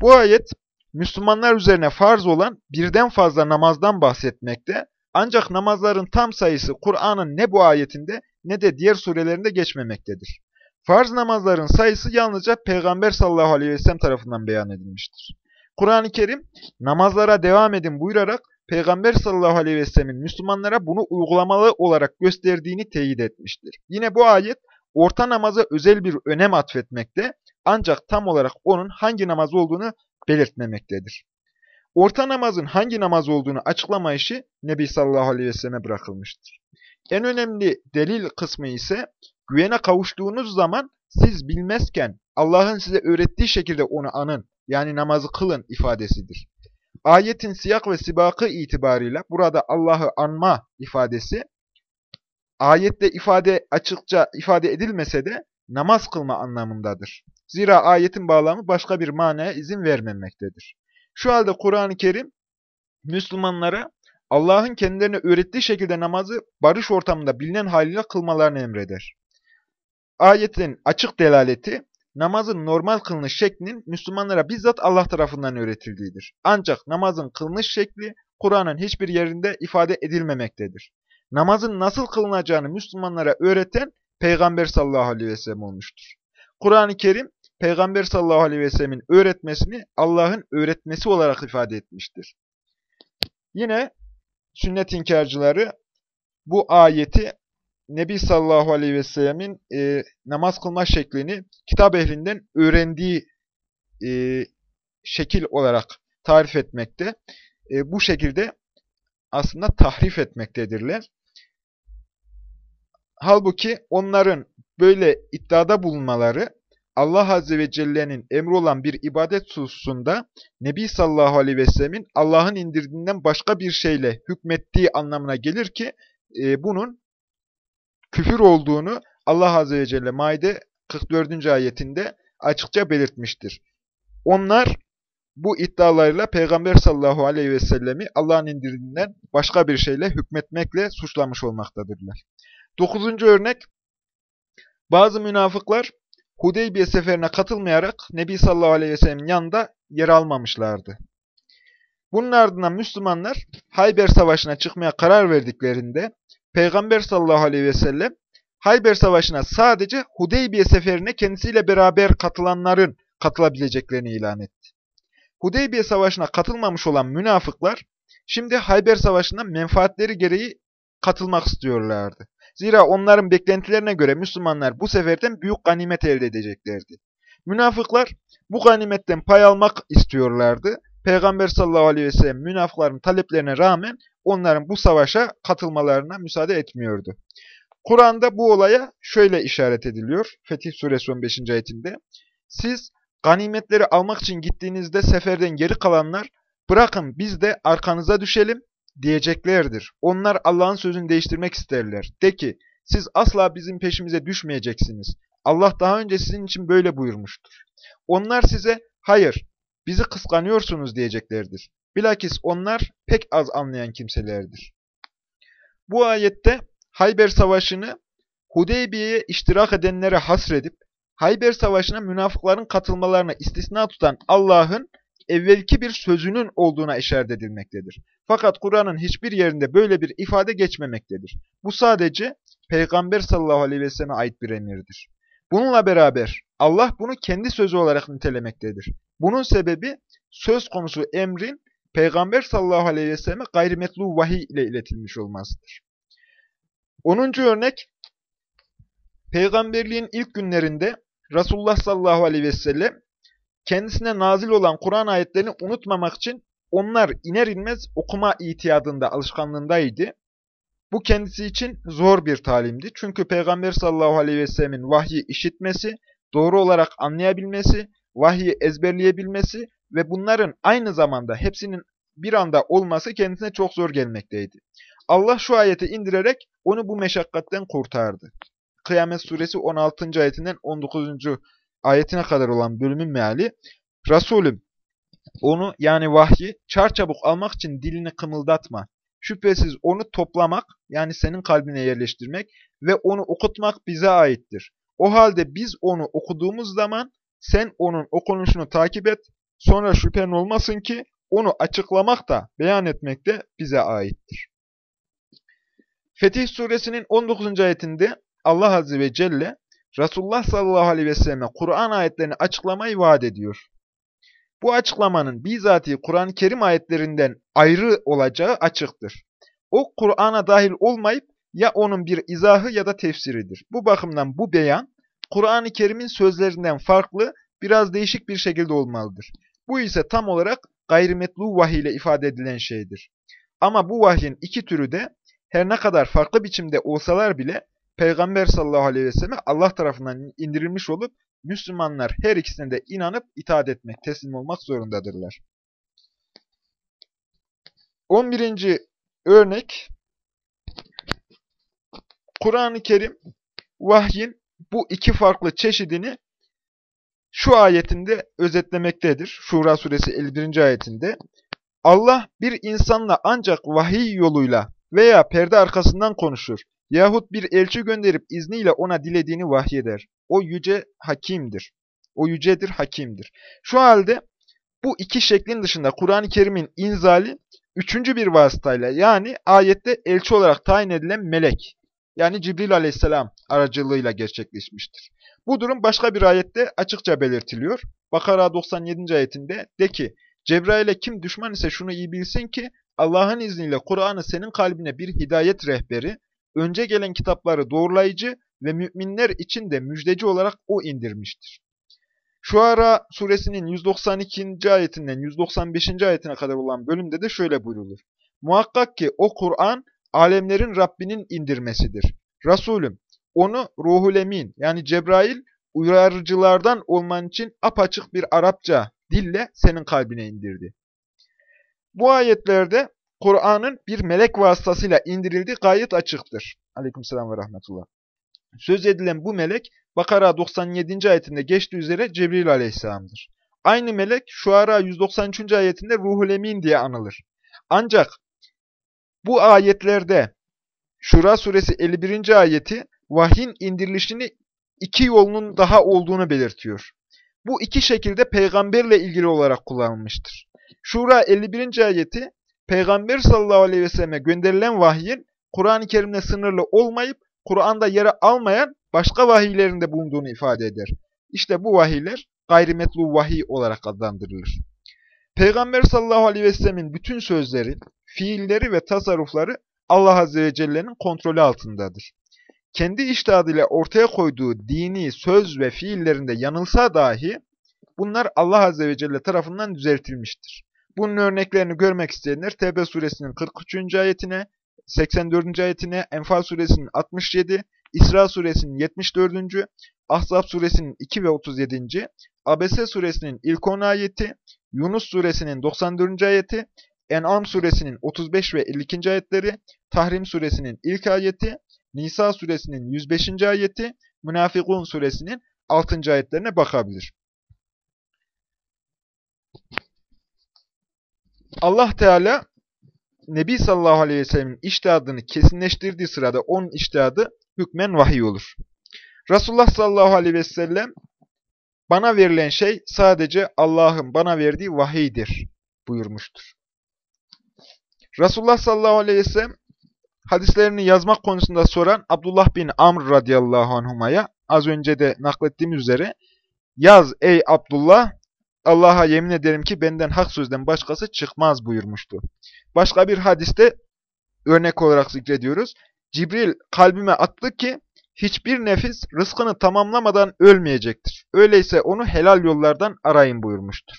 Bu ayet Müslümanlar üzerine farz olan birden fazla namazdan bahsetmekte. Ancak namazların tam sayısı Kur'an'ın ne bu ayetinde ne de diğer surelerinde geçmemektedir. Farz namazların sayısı yalnızca Peygamber sallallahu aleyhi ve sellem tarafından beyan edilmiştir. Kur'an-ı Kerim namazlara devam edin buyurarak Peygamber sallallahu aleyhi ve sellemin Müslümanlara bunu uygulamalı olarak gösterdiğini teyit etmiştir. Yine bu ayet orta namaza özel bir önem atfetmekte ancak tam olarak onun hangi namaz olduğunu belirtmemektedir. Orta namazın hangi namaz olduğunu açıklama işi Nebi sallallahu aleyhi ve selleme bırakılmıştır. En önemli delil kısmı ise güvene kavuştuğunuz zaman siz bilmezken Allah'ın size öğrettiği şekilde onu anın yani namazı kılın ifadesidir. Ayetin siyak ve sibakı itibarıyla burada Allah'ı anma ifadesi ayette ifade açıkça ifade edilmese de namaz kılma anlamındadır. Zira ayetin bağlamı başka bir manaya izin vermemektedir. Şu halde Kur'an-ı Kerim Müslümanlara Allah'ın kendilerine öğrettiği şekilde namazı barış ortamında bilinen haliyle kılmalarını emreder. Ayetin açık delaleti, namazın normal kılınış şeklinin Müslümanlara bizzat Allah tarafından öğretildiğidir. Ancak namazın kılınış şekli Kur'an'ın hiçbir yerinde ifade edilmemektedir. Namazın nasıl kılınacağını Müslümanlara öğreten Peygamber sallallahu aleyhi ve sellem olmuştur. Kur'an-ı Kerim, Peygamber sallallahu aleyhi ve sellemin öğretmesini Allah'ın öğretmesi olarak ifade etmiştir. Yine sünnet inkarcıları bu ayeti Nebi sallallahu aleyhi ve sellemin e, namaz kılma şeklini kitap ehlinden öğrendiği e, şekil olarak tarif etmekte. E, bu şekilde aslında tahrif etmektedirler. Halbuki onların böyle iddiada bulunmaları Allah Azze ve Celle'nin emri olan bir ibadet hususunda Nebi sallallahu aleyhi ve sellemin Allah'ın indirdiğinden başka bir şeyle hükmettiği anlamına gelir ki e, bunun küfür olduğunu Allah Azze ve Celle Maide 44. ayetinde açıkça belirtmiştir. Onlar bu iddialarıyla Peygamber sallallahu aleyhi ve sellemi Allah'ın indirdiğinden başka bir şeyle hükmetmekle suçlamış olmaktadırlar. Dokuzuncu örnek, bazı münafıklar Hudeybiye seferine katılmayarak Nebi sallallahu aleyhi ve sellemin yanında yer almamışlardı. Bunun ardından Müslümanlar Hayber Savaşı'na çıkmaya karar verdiklerinde Peygamber sallallahu aleyhi ve sellem Hayber Savaşı'na sadece Hudeybiye seferine kendisiyle beraber katılanların katılabileceklerini ilan etti. Hudeybiye Savaşı'na katılmamış olan münafıklar şimdi Hayber Savaşı'na menfaatleri gereği katılmak istiyorlardı. Zira onların beklentilerine göre Müslümanlar bu seferden büyük ganimet elde edeceklerdi. Münafıklar bu ganimetten pay almak istiyorlardı. Peygamber sallallahu aleyhi ve sellem münafıkların taleplerine rağmen onların bu savaşa katılmalarına müsaade etmiyordu. Kur'an'da bu olaya şöyle işaret ediliyor. Fetih suresi 15. ayetinde. Siz ganimetleri almak için gittiğinizde seferden geri kalanlar bırakın biz de arkanıza düşelim diyeceklerdir. Onlar Allah'ın sözünü değiştirmek isterler. De ki, siz asla bizim peşimize düşmeyeceksiniz. Allah daha önce sizin için böyle buyurmuştur. Onlar size, hayır, bizi kıskanıyorsunuz diyeceklerdir. Bilakis onlar pek az anlayan kimselerdir. Bu ayette Hayber Savaşı'nı Hudeybiye'ye iştirak edenlere hasredip, Hayber Savaşı'na münafıkların katılmalarına istisna tutan Allah'ın evvelki bir sözünün olduğuna işaret edilmektedir. Fakat Kur'an'ın hiçbir yerinde böyle bir ifade geçmemektedir. Bu sadece Peygamber sallallahu aleyhi ve selleme ait bir emirdir. Bununla beraber Allah bunu kendi sözü olarak nitelemektedir. Bunun sebebi söz konusu emrin Peygamber sallallahu aleyhi ve selleme gayrimetlu vahiy ile iletilmiş olmasıdır. 10. örnek, Peygamberliğin ilk günlerinde Resulullah sallallahu aleyhi ve sellem kendisine nazil olan Kur'an ayetlerini unutmamak için onlar iner inmez okuma itiyadında, alışkanlığındaydı. Bu kendisi için zor bir talimdi. Çünkü Peygamber sallallahu aleyhi ve sellemin vahyi işitmesi, doğru olarak anlayabilmesi, vahyi ezberleyebilmesi ve bunların aynı zamanda hepsinin bir anda olması kendisine çok zor gelmekteydi. Allah şu ayeti indirerek onu bu meşakkatten kurtardı. Kıyamet suresi 16. ayetinden 19 ayetine kadar olan bölümün meali, Resulüm onu yani vahyi çarçabuk almak için dilini kımıldatma. Şüphesiz onu toplamak yani senin kalbine yerleştirmek ve onu okutmak bize aittir. O halde biz onu okuduğumuz zaman sen onun okunuşunu takip et. Sonra şüphen olmasın ki onu açıklamak da beyan etmek de bize aittir. Fetih suresinin 19. ayetinde Allah Azze ve Celle Resulullah sallallahu aleyhi ve selleme Kur'an ayetlerini açıklamayı vaat ediyor. Bu açıklamanın bizatihi Kur'an-ı Kerim ayetlerinden ayrı olacağı açıktır. O Kur'an'a dahil olmayıp ya onun bir izahı ya da tefsiridir. Bu bakımdan bu beyan Kur'an-ı Kerim'in sözlerinden farklı, biraz değişik bir şekilde olmalıdır. Bu ise tam olarak gayrimetlu vahiy ile ifade edilen şeydir. Ama bu vahyin iki türü de her ne kadar farklı biçimde olsalar bile Peygamber sallallahu aleyhi ve selleme Allah tarafından indirilmiş olup Müslümanlar her ikisine de inanıp itaat etmek, teslim olmak zorundadırlar. 11. örnek Kur'an-ı Kerim vahyin bu iki farklı çeşidini şu ayetinde özetlemektedir. Şura suresi 51. ayetinde. Allah bir insanla ancak vahiy yoluyla veya perde arkasından konuşur yahut bir elçi gönderip izniyle ona dilediğini vahyeder. O yüce hakimdir. O yücedir, hakimdir. Şu halde bu iki şeklin dışında Kur'an-ı Kerim'in inzali üçüncü bir vasıtayla yani ayette elçi olarak tayin edilen melek yani Cibril aleyhisselam aracılığıyla gerçekleşmiştir. Bu durum başka bir ayette açıkça belirtiliyor. Bakara 97. ayetinde de ki Cebrail'e kim düşman ise şunu iyi bilsin ki Allah'ın izniyle Kur'an'ı senin kalbine bir hidayet rehberi, önce gelen kitapları doğrulayıcı ve müminler için de müjdeci olarak o indirmiştir. Şuara suresinin 192. ayetinden 195. ayetine kadar olan bölümde de şöyle buyrulur. Muhakkak ki o Kur'an alemlerin Rabbinin indirmesidir. Resulüm onu ruhul emin yani Cebrail uyarıcılardan olman için apaçık bir Arapça dille senin kalbine indirdi. Bu ayetlerde Kur'an'ın bir melek vasıtasıyla indirildiği gayet açıktır. Aleykümselam ve rahmetullah. Söz edilen bu melek Bakara 97. ayetinde geçtiği üzere Cebrail aleyhisselamdır. Aynı melek Şuara 193. ayetinde Ruhul Emin diye anılır. Ancak bu ayetlerde Şura suresi 51. ayeti vahyin indirilişini iki yolunun daha olduğunu belirtiyor. Bu iki şekilde peygamberle ilgili olarak kullanılmıştır. Şura 51. ayeti peygamber sallallahu aleyhi ve selleme gönderilen vahyin Kur'an-ı Kerim'le sınırlı olmayıp Kur'an'da yere almayan başka vahiylerinde bulunduğunu ifade eder. İşte bu vahiyler gayrimetlu vahiy olarak adlandırılır. Peygamber sallallahu aleyhi ve sellemin bütün sözleri, fiilleri ve tasarrufları Allah azze ve celle'nin kontrolü altındadır. Kendi iştihadıyla ortaya koyduğu dini söz ve fiillerinde yanılsa dahi bunlar Allah azze ve celle tarafından düzeltilmiştir. Bunun örneklerini görmek isteyenler Tevbe suresinin 43. ayetine, 84. ayetine, Enfal suresinin 67, İsra suresinin 74. Ahzab suresinin 2 ve 37. Abese suresinin ilk 10 ayeti, Yunus suresinin 94. ayeti, En'am suresinin 35 ve 52. ayetleri, Tahrim suresinin ilk ayeti, Nisa suresinin 105. ayeti, Münafikun suresinin 6. ayetlerine bakabilir. Allah Teala Nebi sallallahu aleyhi ve sellemin iştihadını kesinleştirdiği sırada onun iştihadı hükmen vahiy olur. Resulullah sallallahu aleyhi ve sellem bana verilen şey sadece Allah'ın bana verdiği vahiydir buyurmuştur. Resulullah sallallahu aleyhi ve sellem hadislerini yazmak konusunda soran Abdullah bin Amr radıyallahu anhuma'ya az önce de naklettiğim üzere yaz ey Abdullah Allah'a yemin ederim ki benden hak sözden başkası çıkmaz buyurmuştu. Başka bir hadiste örnek olarak zikrediyoruz. Cibril kalbime attı ki hiçbir nefis rızkını tamamlamadan ölmeyecektir. Öyleyse onu helal yollardan arayın buyurmuştur.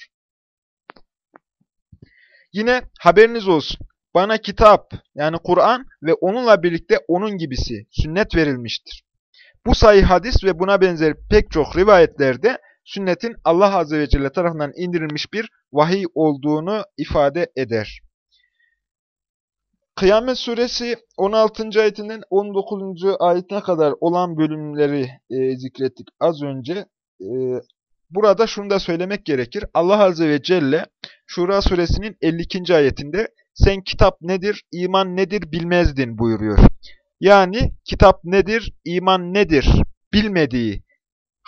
Yine haberiniz olsun. Bana kitap yani Kur'an ve onunla birlikte onun gibisi sünnet verilmiştir. Bu sayı hadis ve buna benzer pek çok rivayetlerde sünnetin Allah Azze ve Celle tarafından indirilmiş bir vahiy olduğunu ifade eder. Kıyamet suresi 16. ayetinden 19. ayetine kadar olan bölümleri e, zikrettik az önce. E, burada şunu da söylemek gerekir. Allah Azze ve Celle Şura suresinin 52. ayetinde sen kitap nedir, iman nedir bilmezdin buyuruyor. Yani kitap nedir, iman nedir bilmediği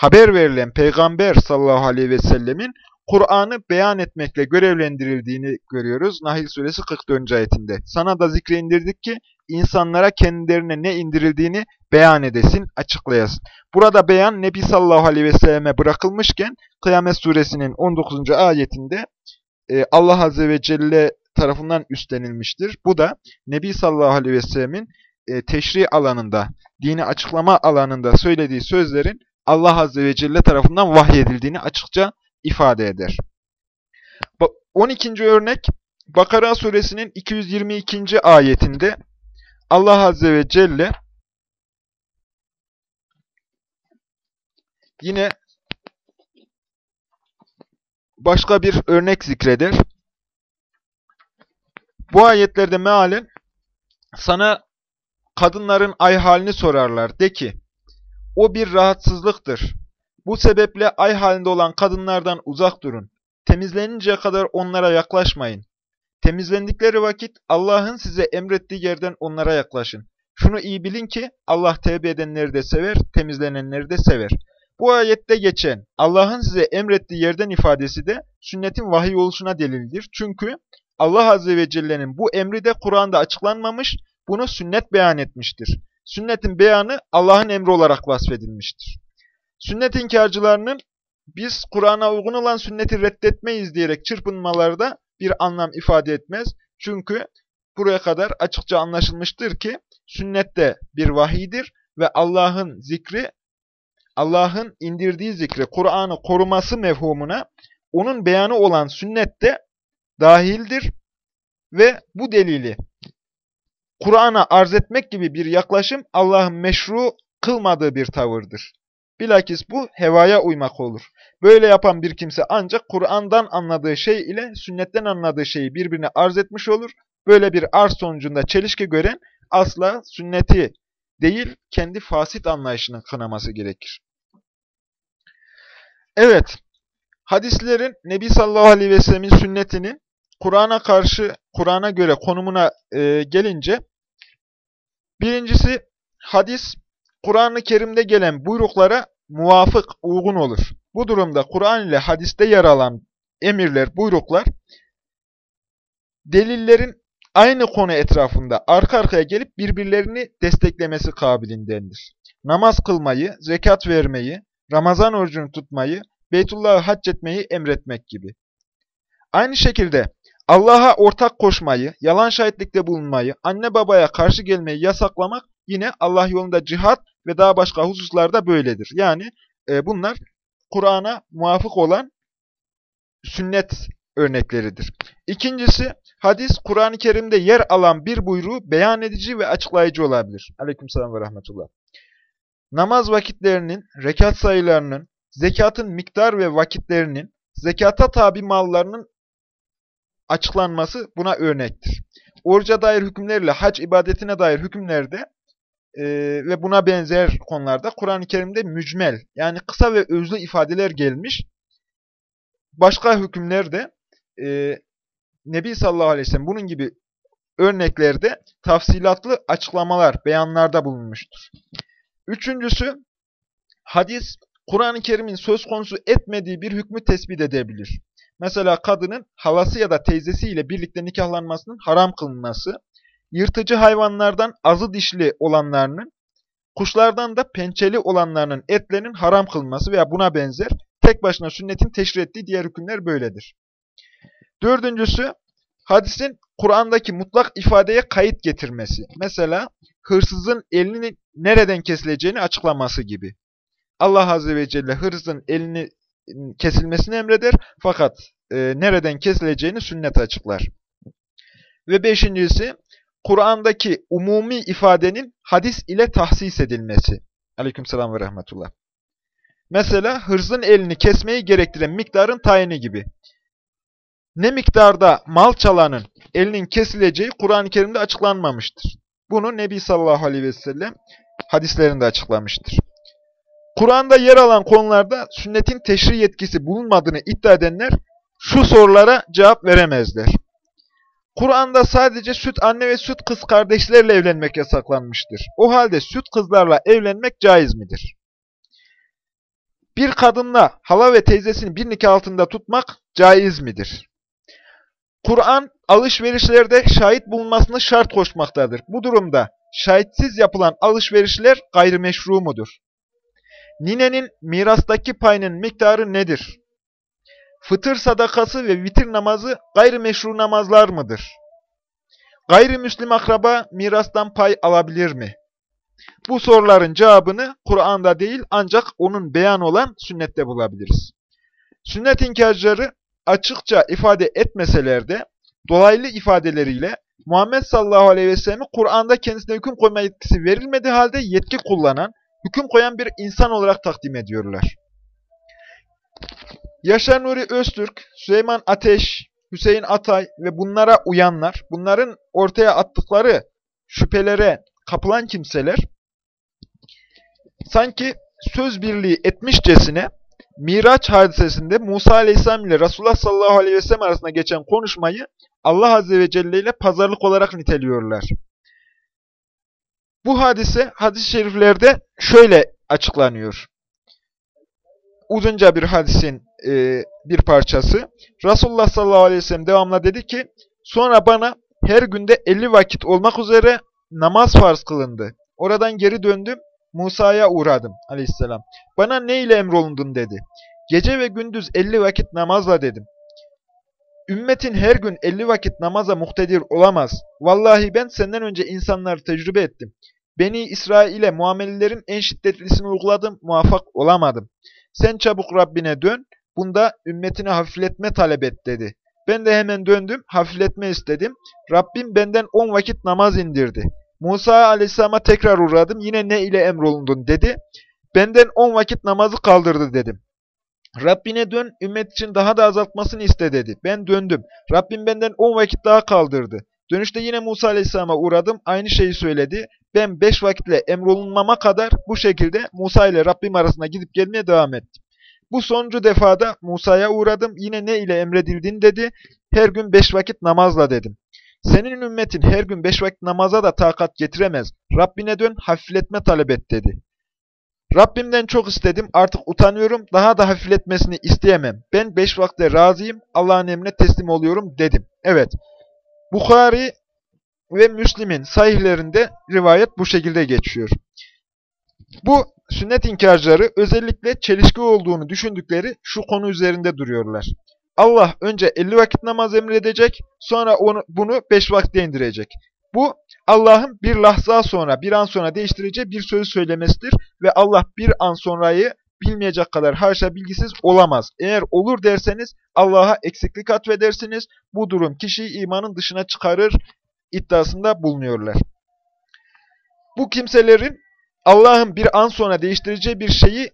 haber verilen Peygamber sallallahu aleyhi ve sellemin Kur'an'ı beyan etmekle görevlendirildiğini görüyoruz. Nahil suresi 44. ayetinde. Sana da zikre indirdik ki insanlara kendilerine ne indirildiğini beyan edesin, açıklayasın. Burada beyan Nebi sallallahu aleyhi ve selleme bırakılmışken Kıyamet suresinin 19. ayetinde e, Allah azze ve celle tarafından üstlenilmiştir. Bu da Nebi sallallahu aleyhi ve sellemin e, teşri alanında, dini açıklama alanında söylediği sözlerin Allah azze ve celle tarafından vahyedildiğini açıkça ifade eder. 12. örnek Bakara suresinin 222. ayetinde Allah azze ve celle yine başka bir örnek zikreder. Bu ayetlerde mealen sana kadınların ay halini sorarlar. De ki, O bir rahatsızlıktır. Bu sebeple ay halinde olan kadınlardan uzak durun. Temizleninceye kadar onlara yaklaşmayın. Temizlendikleri vakit Allah'ın size emrettiği yerden onlara yaklaşın. Şunu iyi bilin ki Allah tevbe edenleri de sever, temizlenenleri de sever. Bu ayette geçen Allah'ın size emrettiği yerden ifadesi de sünnetin vahiy oluşuna delildir. Çünkü Allah Azze ve Celle'nin bu emri de Kur'an'da açıklanmamış, bunu sünnet beyan etmiştir. Sünnetin beyanı Allah'ın emri olarak vasfedilmiştir. Sünnet inkarcılarının biz Kur'an'a uygun olan sünneti reddetmeyiz diyerek çırpınmaları da bir anlam ifade etmez. Çünkü buraya kadar açıkça anlaşılmıştır ki sünnette bir vahidir ve Allah'ın zikri, Allah'ın indirdiği zikri, Kur'an'ı koruması mevhumuna onun beyanı olan sünnette dahildir ve bu delili Kur'an'a arz etmek gibi bir yaklaşım Allah'ın meşru kılmadığı bir tavırdır. Bilakis bu hevaya uymak olur. Böyle yapan bir kimse ancak Kur'an'dan anladığı şey ile sünnetten anladığı şeyi birbirine arz etmiş olur. Böyle bir arz sonucunda çelişki gören asla sünneti değil kendi fasit anlayışını kınaması gerekir. Evet, hadislerin Nebi sallallahu aleyhi ve sellemin sünnetinin Kur'an'a karşı, Kur'an'a göre konumuna e, gelince, birincisi hadis, Kur'an-ı Kerim'de gelen buyruklara muvafık, uygun olur. Bu durumda Kur'an ile hadiste yer alan emirler, buyruklar, delillerin aynı konu etrafında arka arkaya gelip birbirlerini desteklemesi kabilindendir. Namaz kılmayı, zekat vermeyi, Ramazan orucunu tutmayı, Beytullah'ı hac etmeyi emretmek gibi. Aynı şekilde Allah'a ortak koşmayı, yalan şahitlikte bulunmayı, anne babaya karşı gelmeyi yasaklamak yine Allah yolunda cihat ve daha başka hususlarda böyledir. Yani e, bunlar Kur'an'a muvafık olan sünnet örnekleridir. İkincisi, hadis Kur'an-ı Kerim'de yer alan bir buyruğu beyan edici ve açıklayıcı olabilir. Aleykümselam ve rahmetullah. Namaz vakitlerinin, rekat sayılarının, zekatın miktar ve vakitlerinin, zekata tabi mallarının açıklanması buna örnektir. Oruca dair hükümlerle hac ibadetine dair hükümlerde e, ve buna benzer konularda Kur'an-ı Kerim'de mücmel yani kısa ve özlü ifadeler gelmiş. Başka hükümlerde e, Nebi sallallahu aleyhi ve sellem bunun gibi örneklerde tafsilatlı açıklamalar, beyanlarda bulunmuştur. Üçüncüsü, hadis Kur'an-ı Kerim'in söz konusu etmediği bir hükmü tespit edebilir. Mesela kadının halası ya da teyzesiyle birlikte nikahlanmasının haram kılınması, yırtıcı hayvanlardan azı dişli olanlarının, kuşlardan da pençeli olanlarının etlerinin haram kılınması veya buna benzer tek başına sünnetin teşri ettiği diğer hükümler böyledir. Dördüncüsü, hadisin Kur'an'daki mutlak ifadeye kayıt getirmesi. Mesela hırsızın elini nereden kesileceğini açıklaması gibi. Allah Azze ve Celle hırsızın elini kesilmesini emreder fakat e, nereden kesileceğini sünnet açıklar. Ve beşincisi, Kur'an'daki umumi ifadenin hadis ile tahsis edilmesi. Aleykümselam ve rahmetullah. Mesela hırzın elini kesmeyi gerektiren miktarın tayini gibi. Ne miktarda mal çalanın elinin kesileceği Kur'an-ı Kerim'de açıklanmamıştır. Bunu Nebi sallallahu aleyhi ve sellem hadislerinde açıklamıştır. Kur'an'da yer alan konularda sünnetin teşri yetkisi bulunmadığını iddia edenler şu sorulara cevap veremezler. Kur'an'da sadece süt anne ve süt kız kardeşlerle evlenmek yasaklanmıştır. O halde süt kızlarla evlenmek caiz midir? Bir kadınla hala ve teyzesini bir nikah altında tutmak caiz midir? Kur'an alışverişlerde şahit bulunmasını şart koşmaktadır. Bu durumda şahitsiz yapılan alışverişler gayrimeşru mudur? Ninenin mirastaki payının miktarı nedir? Fıtır sadakası ve vitir namazı gayrimeşru namazlar mıdır? Gayrimüslim akraba mirastan pay alabilir mi? Bu soruların cevabını Kur'an'da değil ancak onun beyan olan sünnette bulabiliriz. Sünnet inkarcıları açıkça ifade etmeseler de dolaylı ifadeleriyle Muhammed sallallahu aleyhi ve sellem'i Kur'an'da kendisine hüküm koyma yetkisi verilmediği halde yetki kullanan, hüküm koyan bir insan olarak takdim ediyorlar. Yaşar Nuri Öztürk, Süleyman Ateş, Hüseyin Atay ve bunlara uyanlar, bunların ortaya attıkları şüphelere kapılan kimseler, sanki söz birliği etmişçesine Miraç hadisesinde Musa Aleyhisselam ile Resulullah sallallahu aleyhi ve sellem arasında geçen konuşmayı Allah azze ve celle ile pazarlık olarak niteliyorlar. Bu hadise hadis-i şeriflerde şöyle açıklanıyor. Uzunca bir hadisin e, bir parçası. Resulullah sallallahu aleyhi ve sellem devamla dedi ki, sonra bana her günde 50 vakit olmak üzere namaz farz kılındı. Oradan geri döndüm, Musa'ya uğradım aleyhisselam. Bana ne ile emrolundun dedi. Gece ve gündüz 50 vakit namazla dedim. Ümmetin her gün 50 vakit namaza muhtedir olamaz. Vallahi ben senden önce insanları tecrübe ettim. Beni İsrail'e muamelelerin en şiddetlisini uyguladım, muvaffak olamadım. Sen çabuk Rabbine dön, bunda ümmetine hafifletme talep et dedi. Ben de hemen döndüm, hafifletme istedim. Rabbim benden on vakit namaz indirdi. Musa aleyhisselama tekrar uğradım, yine ne ile emrolundun dedi. Benden on vakit namazı kaldırdı dedim. Rabbine dön, ümmet için daha da azaltmasını iste dedi. Ben döndüm. Rabbim benden on vakit daha kaldırdı. Dönüşte yine Musa aleyhisselama uğradım, aynı şeyi söyledi. Ben beş vakitle emrolunmama kadar bu şekilde Musa ile Rabbim arasında gidip gelmeye devam ettim. Bu sonuncu defada Musa'ya uğradım. Yine ne ile emredildin dedi. Her gün beş vakit namazla dedim. Senin ümmetin her gün beş vakit namaza da takat getiremez. Rabbine dön hafifletme talep et dedi. Rabbimden çok istedim. Artık utanıyorum. Daha da hafifletmesini isteyemem. Ben beş vakte razıyım. Allah'ın emrine teslim oluyorum dedim. Evet. Bukhari ve Müslim'in sahihlerinde rivayet bu şekilde geçiyor. Bu sünnet inkarcıları özellikle çelişki olduğunu düşündükleri şu konu üzerinde duruyorlar. Allah önce 50 vakit namaz emredecek, sonra onu, bunu 5 vakte indirecek. Bu Allah'ın bir lahza sonra, bir an sonra değiştireceği bir sözü söylemesidir ve Allah bir an sonrayı bilmeyecek kadar haşa bilgisiz olamaz. Eğer olur derseniz Allah'a eksiklik atfedersiniz. Bu durum kişiyi imanın dışına çıkarır iddiasında bulunuyorlar. Bu kimselerin Allah'ın bir an sonra değiştireceği bir şeyi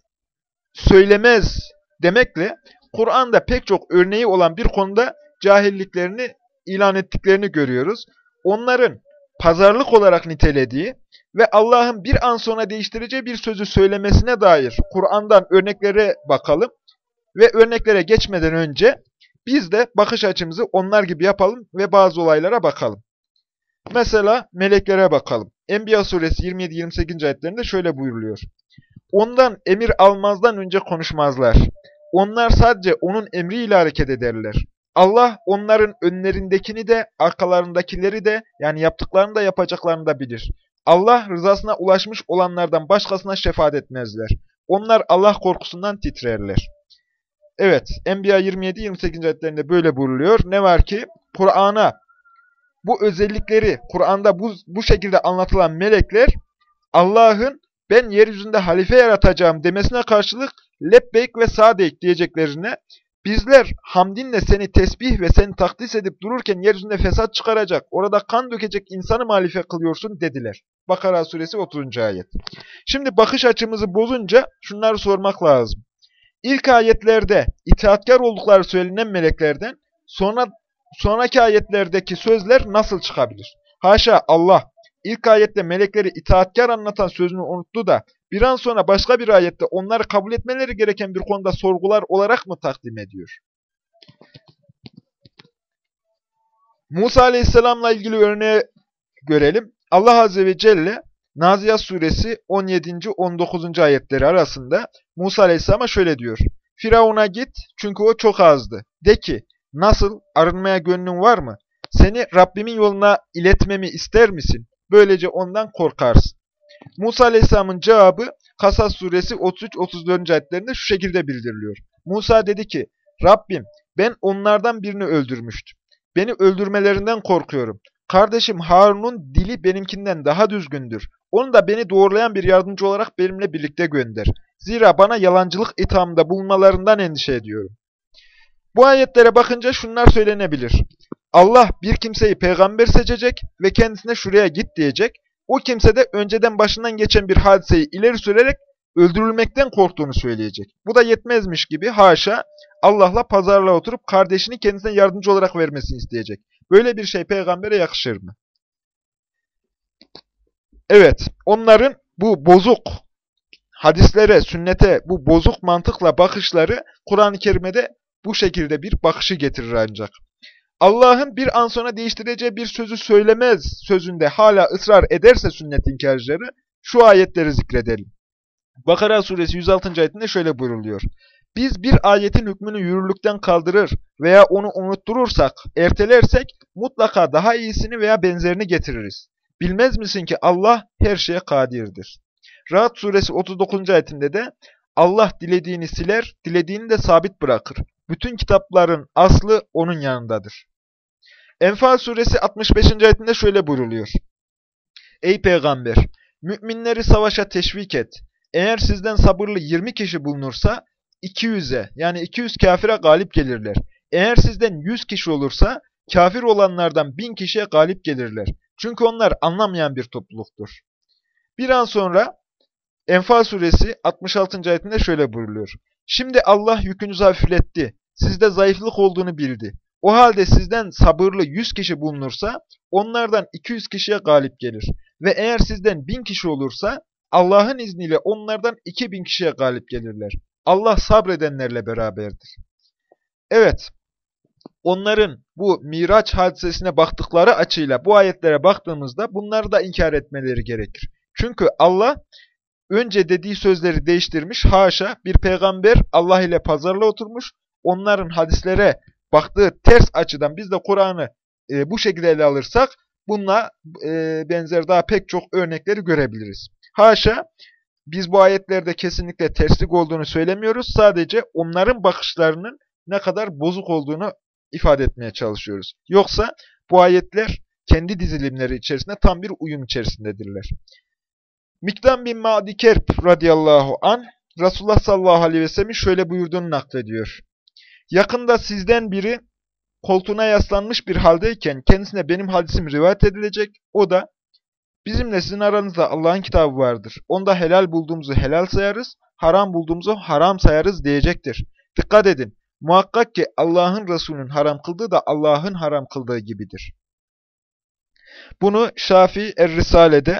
söylemez demekle Kur'an'da pek çok örneği olan bir konuda cahilliklerini ilan ettiklerini görüyoruz. Onların pazarlık olarak nitelediği ve Allah'ın bir an sonra değiştireceği bir sözü söylemesine dair Kur'an'dan örneklere bakalım ve örneklere geçmeden önce biz de bakış açımızı onlar gibi yapalım ve bazı olaylara bakalım. Mesela meleklere bakalım. Enbiya suresi 27-28. ayetlerinde şöyle buyuruluyor. Ondan emir almazdan önce konuşmazlar. Onlar sadece onun emriyle hareket ederler. Allah onların önlerindekini de arkalarındakileri de yani yaptıklarını da yapacaklarını da bilir. Allah rızasına ulaşmış olanlardan başkasına şefaat etmezler. Onlar Allah korkusundan titrerler. Evet, Enbiya 27-28. ayetlerinde böyle buyuruluyor. Ne var ki Kur'an'a bu özellikleri Kur'an'da bu, bu şekilde anlatılan melekler Allah'ın ben yeryüzünde halife yaratacağım demesine karşılık lebbeyk ve sadeyk diyeceklerine bizler hamdinle seni tesbih ve seni takdis edip dururken yeryüzünde fesat çıkaracak, orada kan dökecek insanı malife kılıyorsun dediler. Bakara suresi 30. ayet. Şimdi bakış açımızı bozunca şunları sormak lazım. İlk ayetlerde itaatkar oldukları söylenen meleklerden sonra sonraki ayetlerdeki sözler nasıl çıkabilir? Haşa Allah ilk ayette melekleri itaatkar anlatan sözünü unuttu da bir an sonra başka bir ayette onları kabul etmeleri gereken bir konuda sorgular olarak mı takdim ediyor? Musa Aleyhisselam'la ilgili örneği görelim. Allah Azze ve Celle Naziyat suresi 17. 19. ayetleri arasında Musa Aleyhisselam'a şöyle diyor. Firavun'a git çünkü o çok azdı. De ki nasıl arınmaya gönlün var mı? Seni Rabbimin yoluna iletmemi ister misin? Böylece ondan korkarsın. Musa Aleyhisselam'ın cevabı Kasas suresi 33-34. ayetlerinde şu şekilde bildiriliyor. Musa dedi ki Rabbim ben onlardan birini öldürmüştüm. Beni öldürmelerinden korkuyorum. Kardeşim Harun'un dili benimkinden daha düzgündür. Onu da beni doğrulayan bir yardımcı olarak benimle birlikte gönder. Zira bana yalancılık ithamında bulunmalarından endişe ediyorum. Bu ayetlere bakınca şunlar söylenebilir. Allah bir kimseyi peygamber seçecek ve kendisine şuraya git diyecek. O kimse de önceden başından geçen bir hadiseyi ileri sürerek öldürülmekten korktuğunu söyleyecek. Bu da yetmezmiş gibi haşa Allah'la pazarlığa oturup kardeşini kendisine yardımcı olarak vermesini isteyecek. Böyle bir şey peygambere yakışır mı? Evet, onların bu bozuk hadislere, sünnete bu bozuk mantıkla bakışları Kur'an-ı Kerim'de bu şekilde bir bakışı getirir ancak. Allah'ın bir an sonra değiştireceği bir sözü söylemez sözünde hala ısrar ederse sünnet inkarcıları şu ayetleri zikredelim. Bakara suresi 106. ayetinde şöyle buyruluyor. Biz bir ayetin hükmünü yürürlükten kaldırır veya onu unutturursak, ertelersek mutlaka daha iyisini veya benzerini getiririz. Bilmez misin ki Allah her şeye kadirdir. Rahat suresi 39. ayetinde de Allah dilediğini siler, dilediğini de sabit bırakır. Bütün kitapların aslı onun yanındadır. Enfal suresi 65. ayetinde şöyle buyruluyor. Ey peygamber! Müminleri savaşa teşvik et. Eğer sizden sabırlı 20 kişi bulunursa 200'e yani 200 kafire galip gelirler. Eğer sizden 100 kişi olursa kafir olanlardan 1000 kişiye galip gelirler. Çünkü onlar anlamayan bir topluluktur. Bir an sonra Enfal suresi 66. ayetinde şöyle buyruluyor. Şimdi Allah yükünüzü hafifletti. Sizde zayıflık olduğunu bildi. O halde sizden sabırlı 100 kişi bulunursa onlardan 200 kişiye galip gelir. Ve eğer sizden 1000 kişi olursa Allah'ın izniyle onlardan 2000 kişiye galip gelirler. Allah sabredenlerle beraberdir. Evet, onların bu Miraç hadisesine baktıkları açıyla bu ayetlere baktığımızda bunları da inkar etmeleri gerekir. Çünkü Allah önce dediği sözleri değiştirmiş, haşa bir peygamber Allah ile pazarla oturmuş, onların hadislere baktığı ters açıdan biz de Kur'an'ı e, bu şekilde ele alırsak bununla e, benzer daha pek çok örnekleri görebiliriz. Haşa biz bu ayetlerde kesinlikle terslik olduğunu söylemiyoruz. Sadece onların bakışlarının ne kadar bozuk olduğunu ifade etmeye çalışıyoruz. Yoksa bu ayetler kendi dizilimleri içerisinde tam bir uyum içerisindedirler. Miktam bin Ma'di Kerb radıyallahu an Resulullah sallallahu aleyhi ve sellem'in şöyle buyurduğunu naklediyor. Yakında sizden biri koltuğuna yaslanmış bir haldeyken kendisine benim hadisim rivayet edilecek. O da bizimle sizin aranızda Allah'ın kitabı vardır. Onda helal bulduğumuzu helal sayarız, haram bulduğumuzu haram sayarız diyecektir. Dikkat edin. Muhakkak ki Allah'ın Resulü'nün haram kıldığı da Allah'ın haram kıldığı gibidir. Bunu Şafii Er-Risale'de,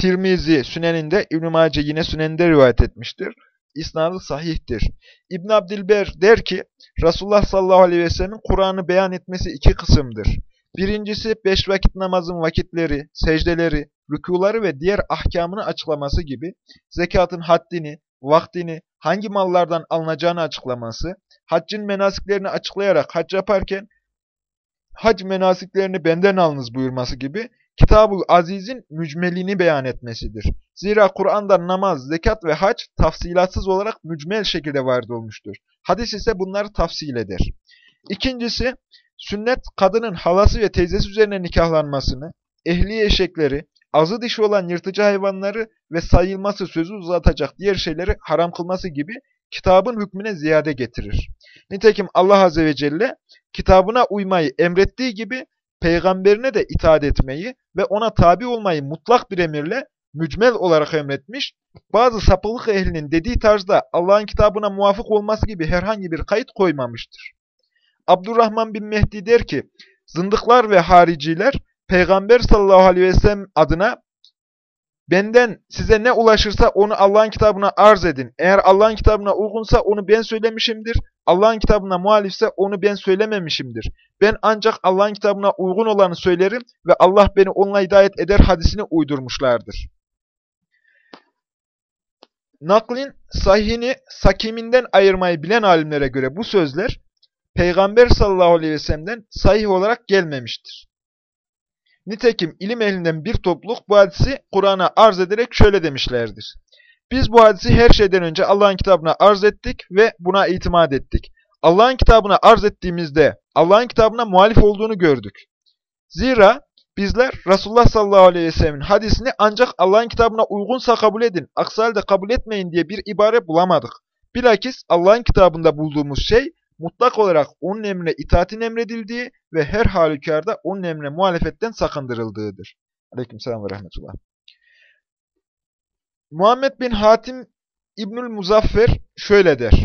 Tirmizi Sünen'inde, İbn-i yine Sünen'de rivayet etmiştir. İsnadı sahihtir. İbn Abdilber der ki, Resulullah sallallahu aleyhi ve sellem'in Kur'an'ı beyan etmesi iki kısımdır. Birincisi beş vakit namazın vakitleri, secdeleri, rükuları ve diğer ahkamını açıklaması gibi, zekatın haddini, vaktini, hangi mallardan alınacağını açıklaması, haccın menasiklerini açıklayarak hac yaparken, hac menasiklerini benden alınız buyurması gibi, Kitab-ı Aziz'in mücmelini beyan etmesidir. Zira Kur'an'da namaz, zekat ve hac tafsilatsız olarak mücmel şekilde vardı olmuştur. Hadis ise bunları tafsil eder. İkincisi, sünnet kadının halası ve teyzesi üzerine nikahlanmasını, ehli eşekleri, azı dişi olan yırtıcı hayvanları ve sayılması sözü uzatacak diğer şeyleri haram kılması gibi kitabın hükmüne ziyade getirir. Nitekim Allah Azze ve Celle kitabına uymayı emrettiği gibi peygamberine de itaat etmeyi ve ona tabi olmayı mutlak bir emirle mücmel olarak emretmiş, bazı sapılık ehlinin dediği tarzda Allah'ın kitabına muvafık olması gibi herhangi bir kayıt koymamıştır. Abdurrahman bin Mehdi der ki, zındıklar ve hariciler Peygamber sallallahu aleyhi ve sellem adına benden size ne ulaşırsa onu Allah'ın kitabına arz edin. Eğer Allah'ın kitabına uygunsa onu ben söylemişimdir. Allah'ın kitabına muhalifse onu ben söylememişimdir. Ben ancak Allah'ın kitabına uygun olanı söylerim ve Allah beni onunla hidayet eder hadisini uydurmuşlardır. Naklin sahihini sakiminden ayırmayı bilen alimlere göre bu sözler Peygamber sallallahu aleyhi ve sellem'den sahih olarak gelmemiştir. Nitekim ilim ehlinden bir topluluk bu hadisi Kur'an'a arz ederek şöyle demişlerdir. Biz bu hadisi her şeyden önce Allah'ın kitabına arz ettik ve buna itimat ettik. Allah'ın kitabına arz ettiğimizde Allah'ın kitabına muhalif olduğunu gördük. Zira bizler Resulullah sallallahu aleyhi ve sellemin hadisini ancak Allah'ın kitabına uygunsa kabul edin, aksi halde kabul etmeyin diye bir ibare bulamadık. Bilakis Allah'ın kitabında bulduğumuz şey mutlak olarak onun emrine itaatin emredildiği ve her halükarda onun emrine muhalefetten sakındırıldığıdır. Aleykümselam ve rahmetullah. Muhammed bin Hatim İbnül Muzaffer şöyle der.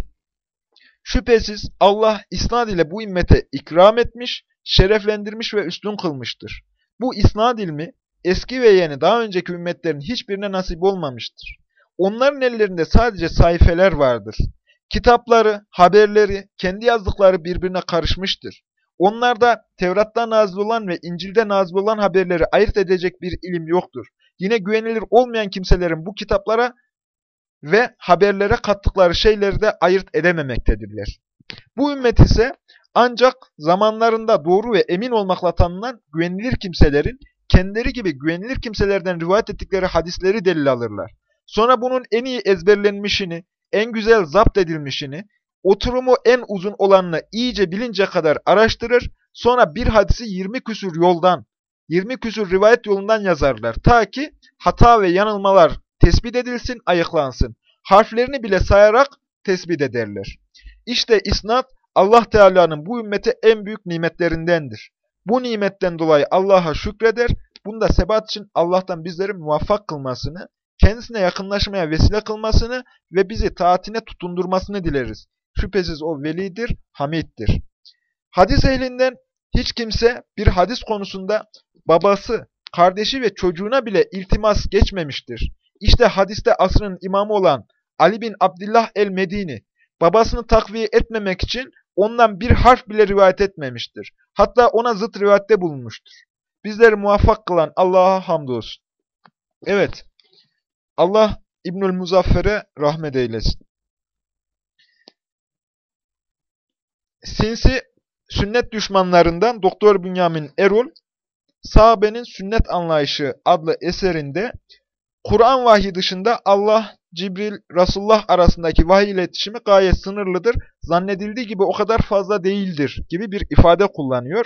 Şüphesiz Allah isnad ile bu immete ikram etmiş, şereflendirmiş ve üstün kılmıştır. Bu isnad ilmi eski ve yeni daha önceki ümmetlerin hiçbirine nasip olmamıştır. Onların ellerinde sadece sayfeler vardır. Kitapları, haberleri, kendi yazdıkları birbirine karışmıştır. Onlarda Tevrat'ta nazil olan ve İncil'de nazil olan haberleri ayırt edecek bir ilim yoktur. Yine güvenilir olmayan kimselerin bu kitaplara ve haberlere kattıkları şeyleri de ayırt edememektedirler. Bu ümmet ise ancak zamanlarında doğru ve emin olmakla tanınan güvenilir kimselerin kendileri gibi güvenilir kimselerden rivayet ettikleri hadisleri delil alırlar. Sonra bunun en iyi ezberlenmişini, en güzel zapt edilmişini, oturumu en uzun olanını iyice bilince kadar araştırır, sonra bir hadisi 20 küsür yoldan, 20 küsür rivayet yolundan yazarlar. Ta ki hata ve yanılmalar tespit edilsin, ayıklansın. Harflerini bile sayarak tespit ederler. İşte isnat Allah Teala'nın bu ümmete en büyük nimetlerindendir. Bu nimetten dolayı Allah'a şükreder. Bunda sebat için Allah'tan bizleri muvaffak kılmasını, kendisine yakınlaşmaya vesile kılmasını ve bizi taatine tutundurmasını dileriz. Şüphesiz o velidir, hamiddir. Hadis ehlinden hiç kimse bir hadis konusunda babası, kardeşi ve çocuğuna bile iltimas geçmemiştir. İşte hadiste asrın imamı olan Ali bin Abdullah el-Medini, babasını takviye etmemek için ondan bir harf bile rivayet etmemiştir. Hatta ona zıt rivayette bulunmuştur. Bizleri muvaffak kılan Allah'a hamdolsun. Evet, Allah İbnül Muzaffer'e rahmet eylesin. Sinsi sünnet düşmanlarından Doktor Bünyamin Erol, Sahabenin Sünnet Anlayışı adlı eserinde Kur'an vahyi dışında Allah, Cibril, Resulullah arasındaki vahiy iletişimi gayet sınırlıdır. Zannedildiği gibi o kadar fazla değildir gibi bir ifade kullanıyor.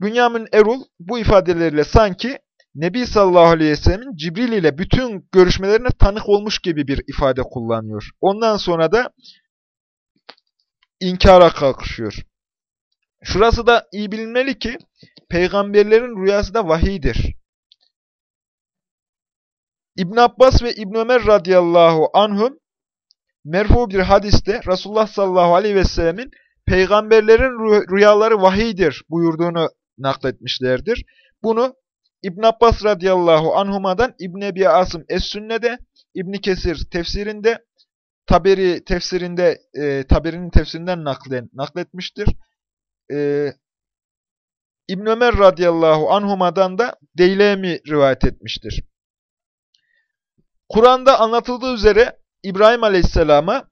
Bünyamin Erul bu ifadeleriyle sanki Nebi sallallahu aleyhi ve sellemin Cibril ile bütün görüşmelerine tanık olmuş gibi bir ifade kullanıyor. Ondan sonra da inkara kalkışıyor. Şurası da iyi bilinmeli ki peygamberlerin rüyası da vahiydir. İbn Abbas ve İbn Ömer radıyallahu anhum merfu bir hadiste Resulullah sallallahu aleyhi ve sellemin peygamberlerin rüyaları vahiydir buyurduğunu nakletmişlerdir. Bunu İbn Abbas radıyallahu anhuma'dan İbn Ebi Asım Es-Sünne'de, İbn Kesir tefsirinde, Taberi tefsirinde, e, Taberi'nin tefsirinden naklen, nakletmiştir. E, İbn Ömer radıyallahu anhuma'dan da Deylemi rivayet etmiştir. Kur'an'da anlatıldığı üzere İbrahim Aleyhisselam'a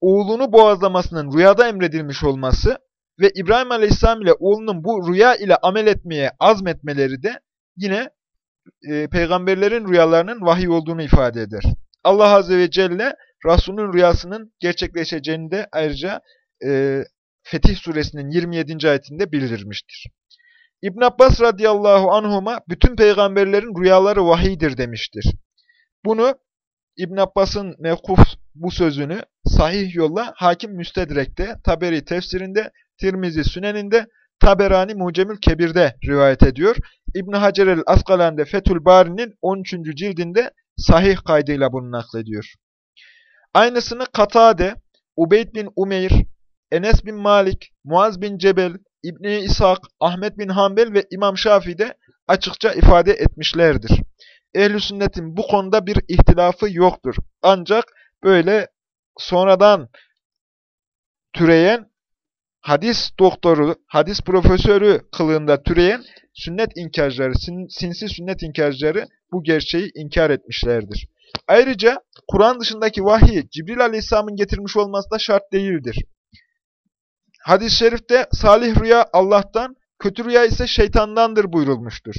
oğlunu boğazlamasının rüyada emredilmiş olması ve İbrahim Aleyhisselam ile oğlunun bu rüya ile amel etmeye azmetmeleri de yine e, peygamberlerin rüyalarının vahiy olduğunu ifade eder. Allah Azze ve Celle Resul'ün rüyasının gerçekleşeceğini de ayrıca e, Fetih suresinin 27. ayetinde bildirmiştir. İbn Abbas radıyallahu anhuma bütün peygamberlerin rüyaları vahiydir demiştir. Bunu İbn Abbas'ın mevkuf bu sözünü sahih yolla Hakim Müstedrek'te, Taberi tefsirinde, Tirmizi Sünen'inde, Taberani Mucemül Kebir'de rivayet ediyor. İbn Hacer el-Asqalan'da Fethül Bari'nin 13. cildinde sahih kaydıyla bunu naklediyor. Aynısını Katade, Ubeyd bin Umeyr, Enes bin Malik, Muaz bin Cebel, İbni İshak, Ahmet bin Hanbel ve İmam Şafii de açıkça ifade etmişlerdir. Ehl-i sünnetin bu konuda bir ihtilafı yoktur. Ancak böyle sonradan türeyen hadis doktoru, hadis profesörü kılığında türeyen sünnet inkarcıları, sinsi sünnet inkarcıları bu gerçeği inkar etmişlerdir. Ayrıca Kur'an dışındaki vahiy Cibril Aleyhisselam'ın getirmiş olması da şart değildir. Hadis-i şerifte salih rüya Allah'tan, kötü rüya ise şeytandandır buyurulmuştur.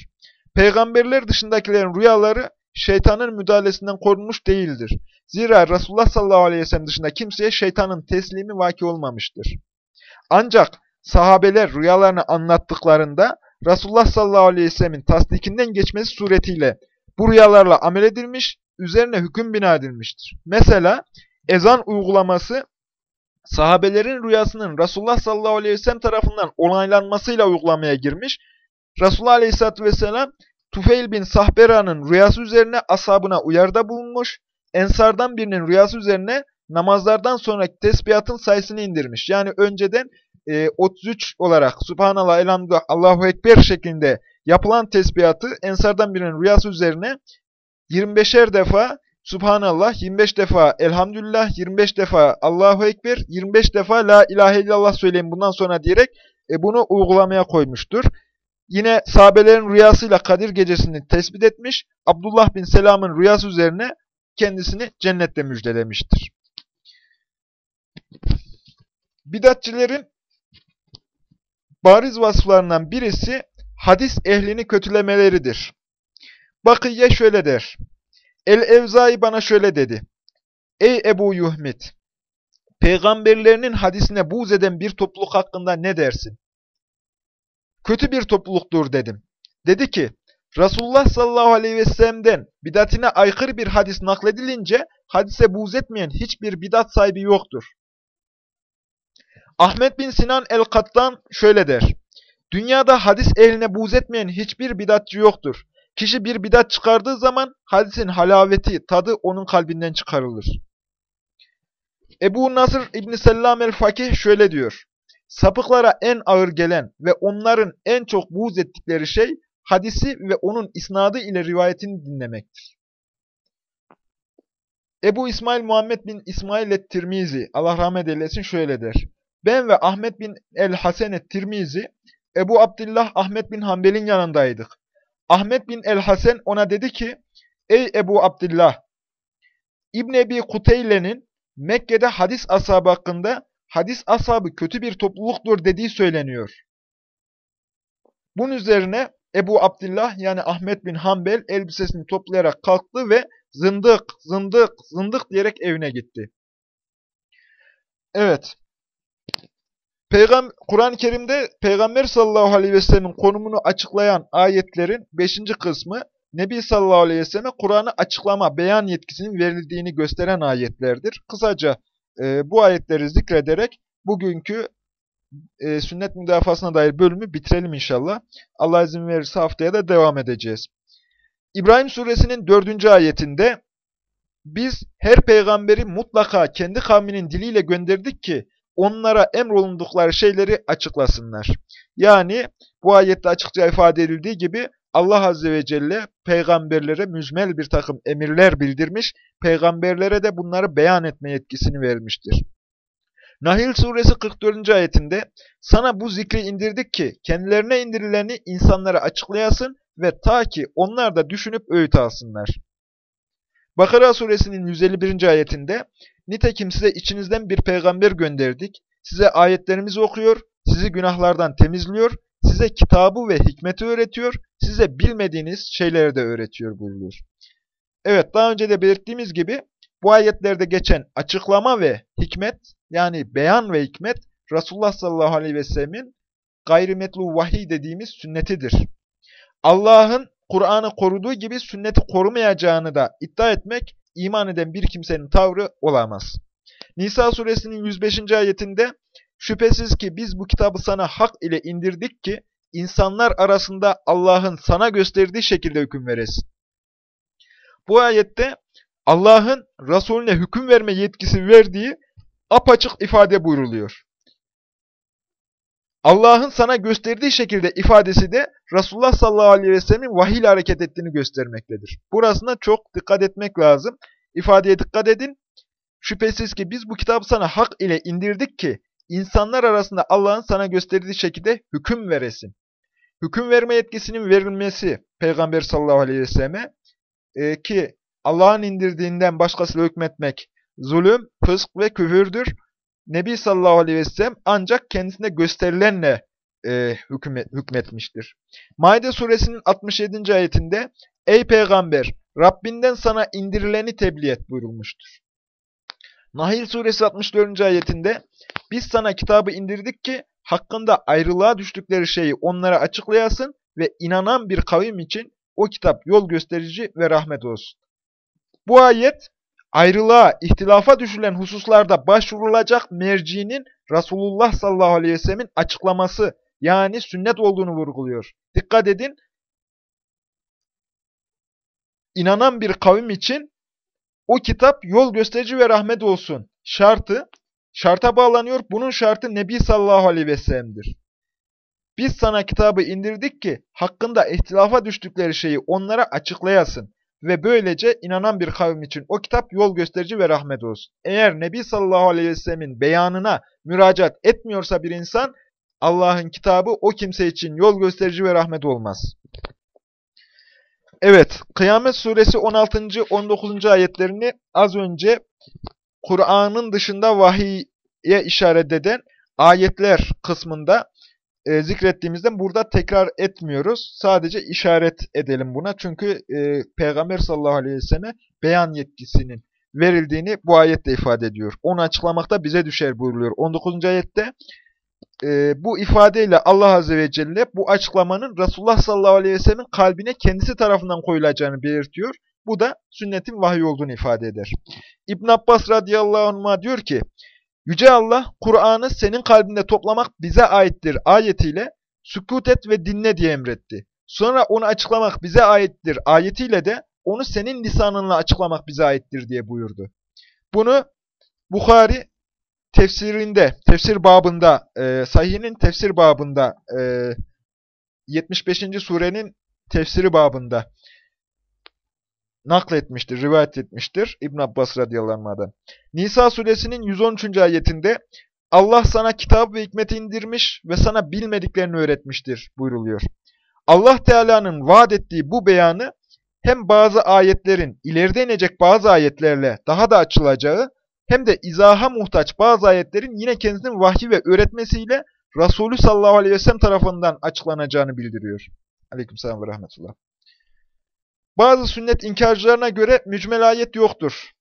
Peygamberler dışındakilerin rüyaları şeytanın müdahalesinden korunmuş değildir. Zira Resulullah sallallahu aleyhi ve sellem dışında kimseye şeytanın teslimi vaki olmamıştır. Ancak sahabeler rüyalarını anlattıklarında Resulullah sallallahu aleyhi ve sellemin tasdikinden geçmesi suretiyle bu rüyalarla amel edilmiş, üzerine hüküm bina edilmiştir. Mesela ezan uygulaması sahabelerin rüyasının Resulullah sallallahu aleyhi ve sellem tarafından onaylanmasıyla uygulamaya girmiş Resulullah Aleyhisselatü Vesselam Tufeil bin Sahbera'nın rüyası üzerine ashabına uyarda bulunmuş, ensardan birinin rüyası üzerine namazlardan sonraki tesbihatın sayısını indirmiş. Yani önceden e, 33 olarak Subhanallah, Elhamdülillah, Allahu Ekber şeklinde yapılan tesbihatı Ensardan birinin rüyası üzerine 25'er defa Subhanallah, 25 defa Elhamdülillah, 25 defa Allahu Ekber, 25 defa La ilahe illallah söyleyin bundan sonra diyerek e, bunu uygulamaya koymuştur. Yine sahabelerin rüyasıyla Kadir gecesini tespit etmiş, Abdullah bin Selam'ın rüyası üzerine kendisini cennette müjdelemiştir. Bidatçilerin bariz vasıflarından birisi hadis ehlini kötülemeleridir. Bakıye şöyle der. El-Evzai bana şöyle dedi. Ey Ebu Yuhmit! Peygamberlerinin hadisine buğz eden bir topluluk hakkında ne dersin? Kötü bir topluluktur dedim. Dedi ki, Resulullah sallallahu aleyhi ve sellem'den bidatine aykırı bir hadis nakledilince hadise buğz etmeyen hiçbir bidat sahibi yoktur. Ahmet bin Sinan el-Kattan şöyle der. Dünyada hadis ehline buğz etmeyen hiçbir bidatçı yoktur. Kişi bir bidat çıkardığı zaman hadisin halaveti, tadı onun kalbinden çıkarılır. Ebu Nasır İbn Sellam el-Fakih şöyle diyor. Sapıklara en ağır gelen ve onların en çok buğz ettikleri şey hadisi ve onun isnadı ile rivayetini dinlemektir. Ebu İsmail Muhammed bin İsmail et-Tirmizi Allah rahmet eylesin şöyle der. Ben ve Ahmet bin el-Hasen et-Tirmizi Ebu Abdullah Ahmet bin Hanbel'in yanındaydık. Ahmet bin el-Hasen ona dedi ki, Ey Ebu Abdullah, İbn Ebi Kuteyle'nin Mekke'de hadis ashabı hakkında hadis ashabı kötü bir topluluktur dediği söyleniyor. Bunun üzerine Ebu Abdullah yani Ahmet bin Hanbel elbisesini toplayarak kalktı ve zındık, zındık, zındık diyerek evine gitti. Evet. Peygam Kur'an-ı Kerim'de Peygamber sallallahu aleyhi ve sellemin konumunu açıklayan ayetlerin 5. kısmı Nebi sallallahu aleyhi ve selleme Kur'an'ı açıklama, beyan yetkisinin verildiğini gösteren ayetlerdir. Kısaca e, bu ayetleri zikrederek bugünkü e, sünnet müdafasına dair bölümü bitirelim inşallah. Allah izin verirse haftaya da devam edeceğiz. İbrahim suresinin 4. ayetinde biz her peygamberi mutlaka kendi kavminin diliyle gönderdik ki onlara emrolundukları şeyleri açıklasınlar. Yani bu ayette açıkça ifade edildiği gibi Allah Azze ve Celle peygamberlere müzmel bir takım emirler bildirmiş, peygamberlere de bunları beyan etme yetkisini vermiştir. Nahil suresi 44. ayetinde sana bu zikri indirdik ki kendilerine indirileni insanlara açıklayasın ve ta ki onlar da düşünüp öğüt alsınlar. Bakara suresinin 151. ayetinde Nitekim size içinizden bir peygamber gönderdik. Size ayetlerimizi okuyor, sizi günahlardan temizliyor, size kitabı ve hikmeti öğretiyor, size bilmediğiniz şeyleri de öğretiyor buyuruyor. Evet, daha önce de belirttiğimiz gibi bu ayetlerde geçen açıklama ve hikmet, yani beyan ve hikmet, Resulullah sallallahu aleyhi ve sellemin gayrimetlu vahiy dediğimiz sünnetidir. Allah'ın Kur'an'ı koruduğu gibi sünneti korumayacağını da iddia etmek iman eden bir kimsenin tavrı olamaz. Nisa suresinin 105. ayetinde şüphesiz ki biz bu kitabı sana hak ile indirdik ki insanlar arasında Allah'ın sana gösterdiği şekilde hüküm veresin. Bu ayette Allah'ın Resulüne hüküm verme yetkisi verdiği apaçık ifade buyruluyor. Allah'ın sana gösterdiği şekilde ifadesi de Resulullah sallallahu aleyhi ve sellemin vahiy hareket ettiğini göstermektedir. Burasına çok dikkat etmek lazım. İfadeye dikkat edin. Şüphesiz ki biz bu kitabı sana hak ile indirdik ki insanlar arasında Allah'ın sana gösterdiği şekilde hüküm veresin. Hüküm verme yetkisinin verilmesi Peygamber sallallahu aleyhi ve selleme e, ki Allah'ın indirdiğinden başkasıyla hükmetmek zulüm, fısk ve küfürdür. Nebi sallallahu aleyhi ve sellem ancak kendisine gösterilenle e, hükmetmiştir. Maide suresinin 67. ayetinde Ey peygamber Rabbinden sana indirileni tebliğ et buyurulmuştur. Nahil suresi 64. ayetinde biz sana kitabı indirdik ki hakkında ayrılığa düştükleri şeyi onlara açıklayasın ve inanan bir kavim için o kitap yol gösterici ve rahmet olsun. Bu ayet ayrılığa, ihtilafa düşülen hususlarda başvurulacak mercinin Resulullah sallallahu aleyhi ve sellemin açıklaması yani sünnet olduğunu vurguluyor. Dikkat edin, inanan bir kavim için o kitap yol gösterici ve rahmet olsun. Şartı, şarta bağlanıyor. Bunun şartı Nebi sallallahu aleyhi ve sellem'dir. Biz sana kitabı indirdik ki hakkında ihtilafa düştükleri şeyi onlara açıklayasın ve böylece inanan bir kavim için o kitap yol gösterici ve rahmet olsun. Eğer Nebi sallallahu aleyhi ve sellemin beyanına müracaat etmiyorsa bir insan, Allah'ın kitabı o kimse için yol gösterici ve rahmet olmaz. Evet, Kıyamet suresi 16. 19. ayetlerini az önce Kur'an'ın dışında vahiye işaret eden ayetler kısmında e, zikrettiğimizden burada tekrar etmiyoruz. Sadece işaret edelim buna. Çünkü e, Peygamber sallallahu aleyhi ve selleme beyan yetkisinin verildiğini bu ayette ifade ediyor. Onu açıklamakta bize düşer buyuruluyor. 19. ayette e, bu ifadeyle Allah azze ve celle bu açıklamanın Resulullah sallallahu aleyhi ve sellemin kalbine kendisi tarafından koyulacağını belirtiyor. Bu da sünnetin vahiy olduğunu ifade eder. İbn Abbas radıyallahu anh diyor ki, Yüce Allah, Kur'an'ı senin kalbinde toplamak bize aittir ayetiyle sükut et ve dinle diye emretti. Sonra onu açıklamak bize aittir ayetiyle de onu senin lisanınla açıklamak bize aittir diye buyurdu. Bunu Bukhari tefsirinde, tefsir babında, e, sahihinin tefsir babında, e, 75. surenin tefsiri babında nakletmiştir, rivayet etmiştir İbn Abbas radıyallahu. Nisa suresinin 113. ayetinde Allah sana kitap ve hikmeti indirmiş ve sana bilmediklerini öğretmiştir buyruluyor. Allah Teala'nın vaat ettiği bu beyanı hem bazı ayetlerin ileride inecek bazı ayetlerle daha da açılacağı hem de izaha muhtaç bazı ayetlerin yine kendisinin vahyi ve öğretmesiyle Resulü sallallahu aleyhi ve sellem tarafından açıklanacağını bildiriyor. Aleykümselam ve rahmetullah. Bazı sünnet inkarcılarına göre mücmel ayet yoktur.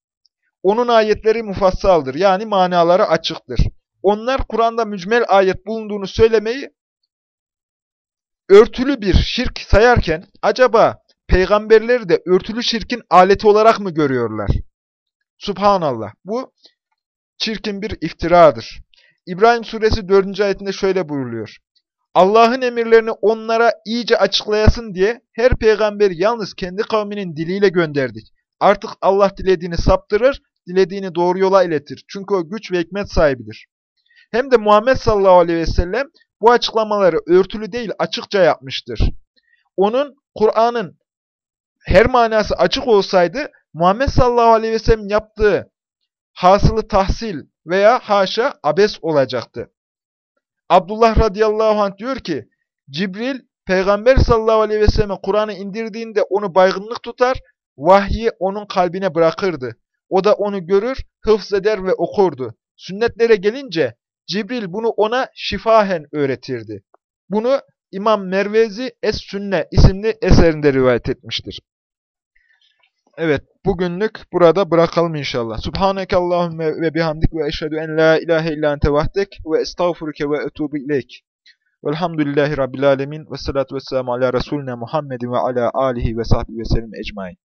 Onun ayetleri mufassaldır. Yani manaları açıktır. Onlar Kur'an'da mücmel ayet bulunduğunu söylemeyi örtülü bir şirk sayarken acaba peygamberleri de örtülü şirkin aleti olarak mı görüyorlar? Subhanallah. Bu çirkin bir iftiradır. İbrahim suresi 4. ayetinde şöyle buyuruluyor. Allah'ın emirlerini onlara iyice açıklayasın diye her peygamberi yalnız kendi kavminin diliyle gönderdik. Artık Allah dilediğini saptırır, dilediğini doğru yola iletir. Çünkü o güç ve hikmet sahibidir. Hem de Muhammed sallallahu aleyhi ve sellem bu açıklamaları örtülü değil açıkça yapmıştır. Onun Kur'an'ın her manası açık olsaydı Muhammed sallallahu aleyhi ve sellem yaptığı hasılı tahsil veya haşa abes olacaktı. Abdullah radıyallahu anh diyor ki, Cibril, Peygamber sallallahu aleyhi ve selleme Kur'an'ı indirdiğinde onu baygınlık tutar, vahyi onun kalbine bırakırdı. O da onu görür, hıfz eder ve okurdu. Sünnetlere gelince Cibril bunu ona şifahen öğretirdi. Bunu İmam Mervezi Es-Sünne isimli eserinde rivayet etmiştir. Evet, bugünlük burada bırakalım inşallah. Subhaneke Allahümme ve bihamdik ve eşhedü en la ilahe illa ente vahdek ve estağfuruke ve etubu ileyk. Velhamdülillahi Rabbil alemin ve salatu vesselamu ala Resulüne Muhammedin ve ala alihi ve sahbihi ve sellem ecmain.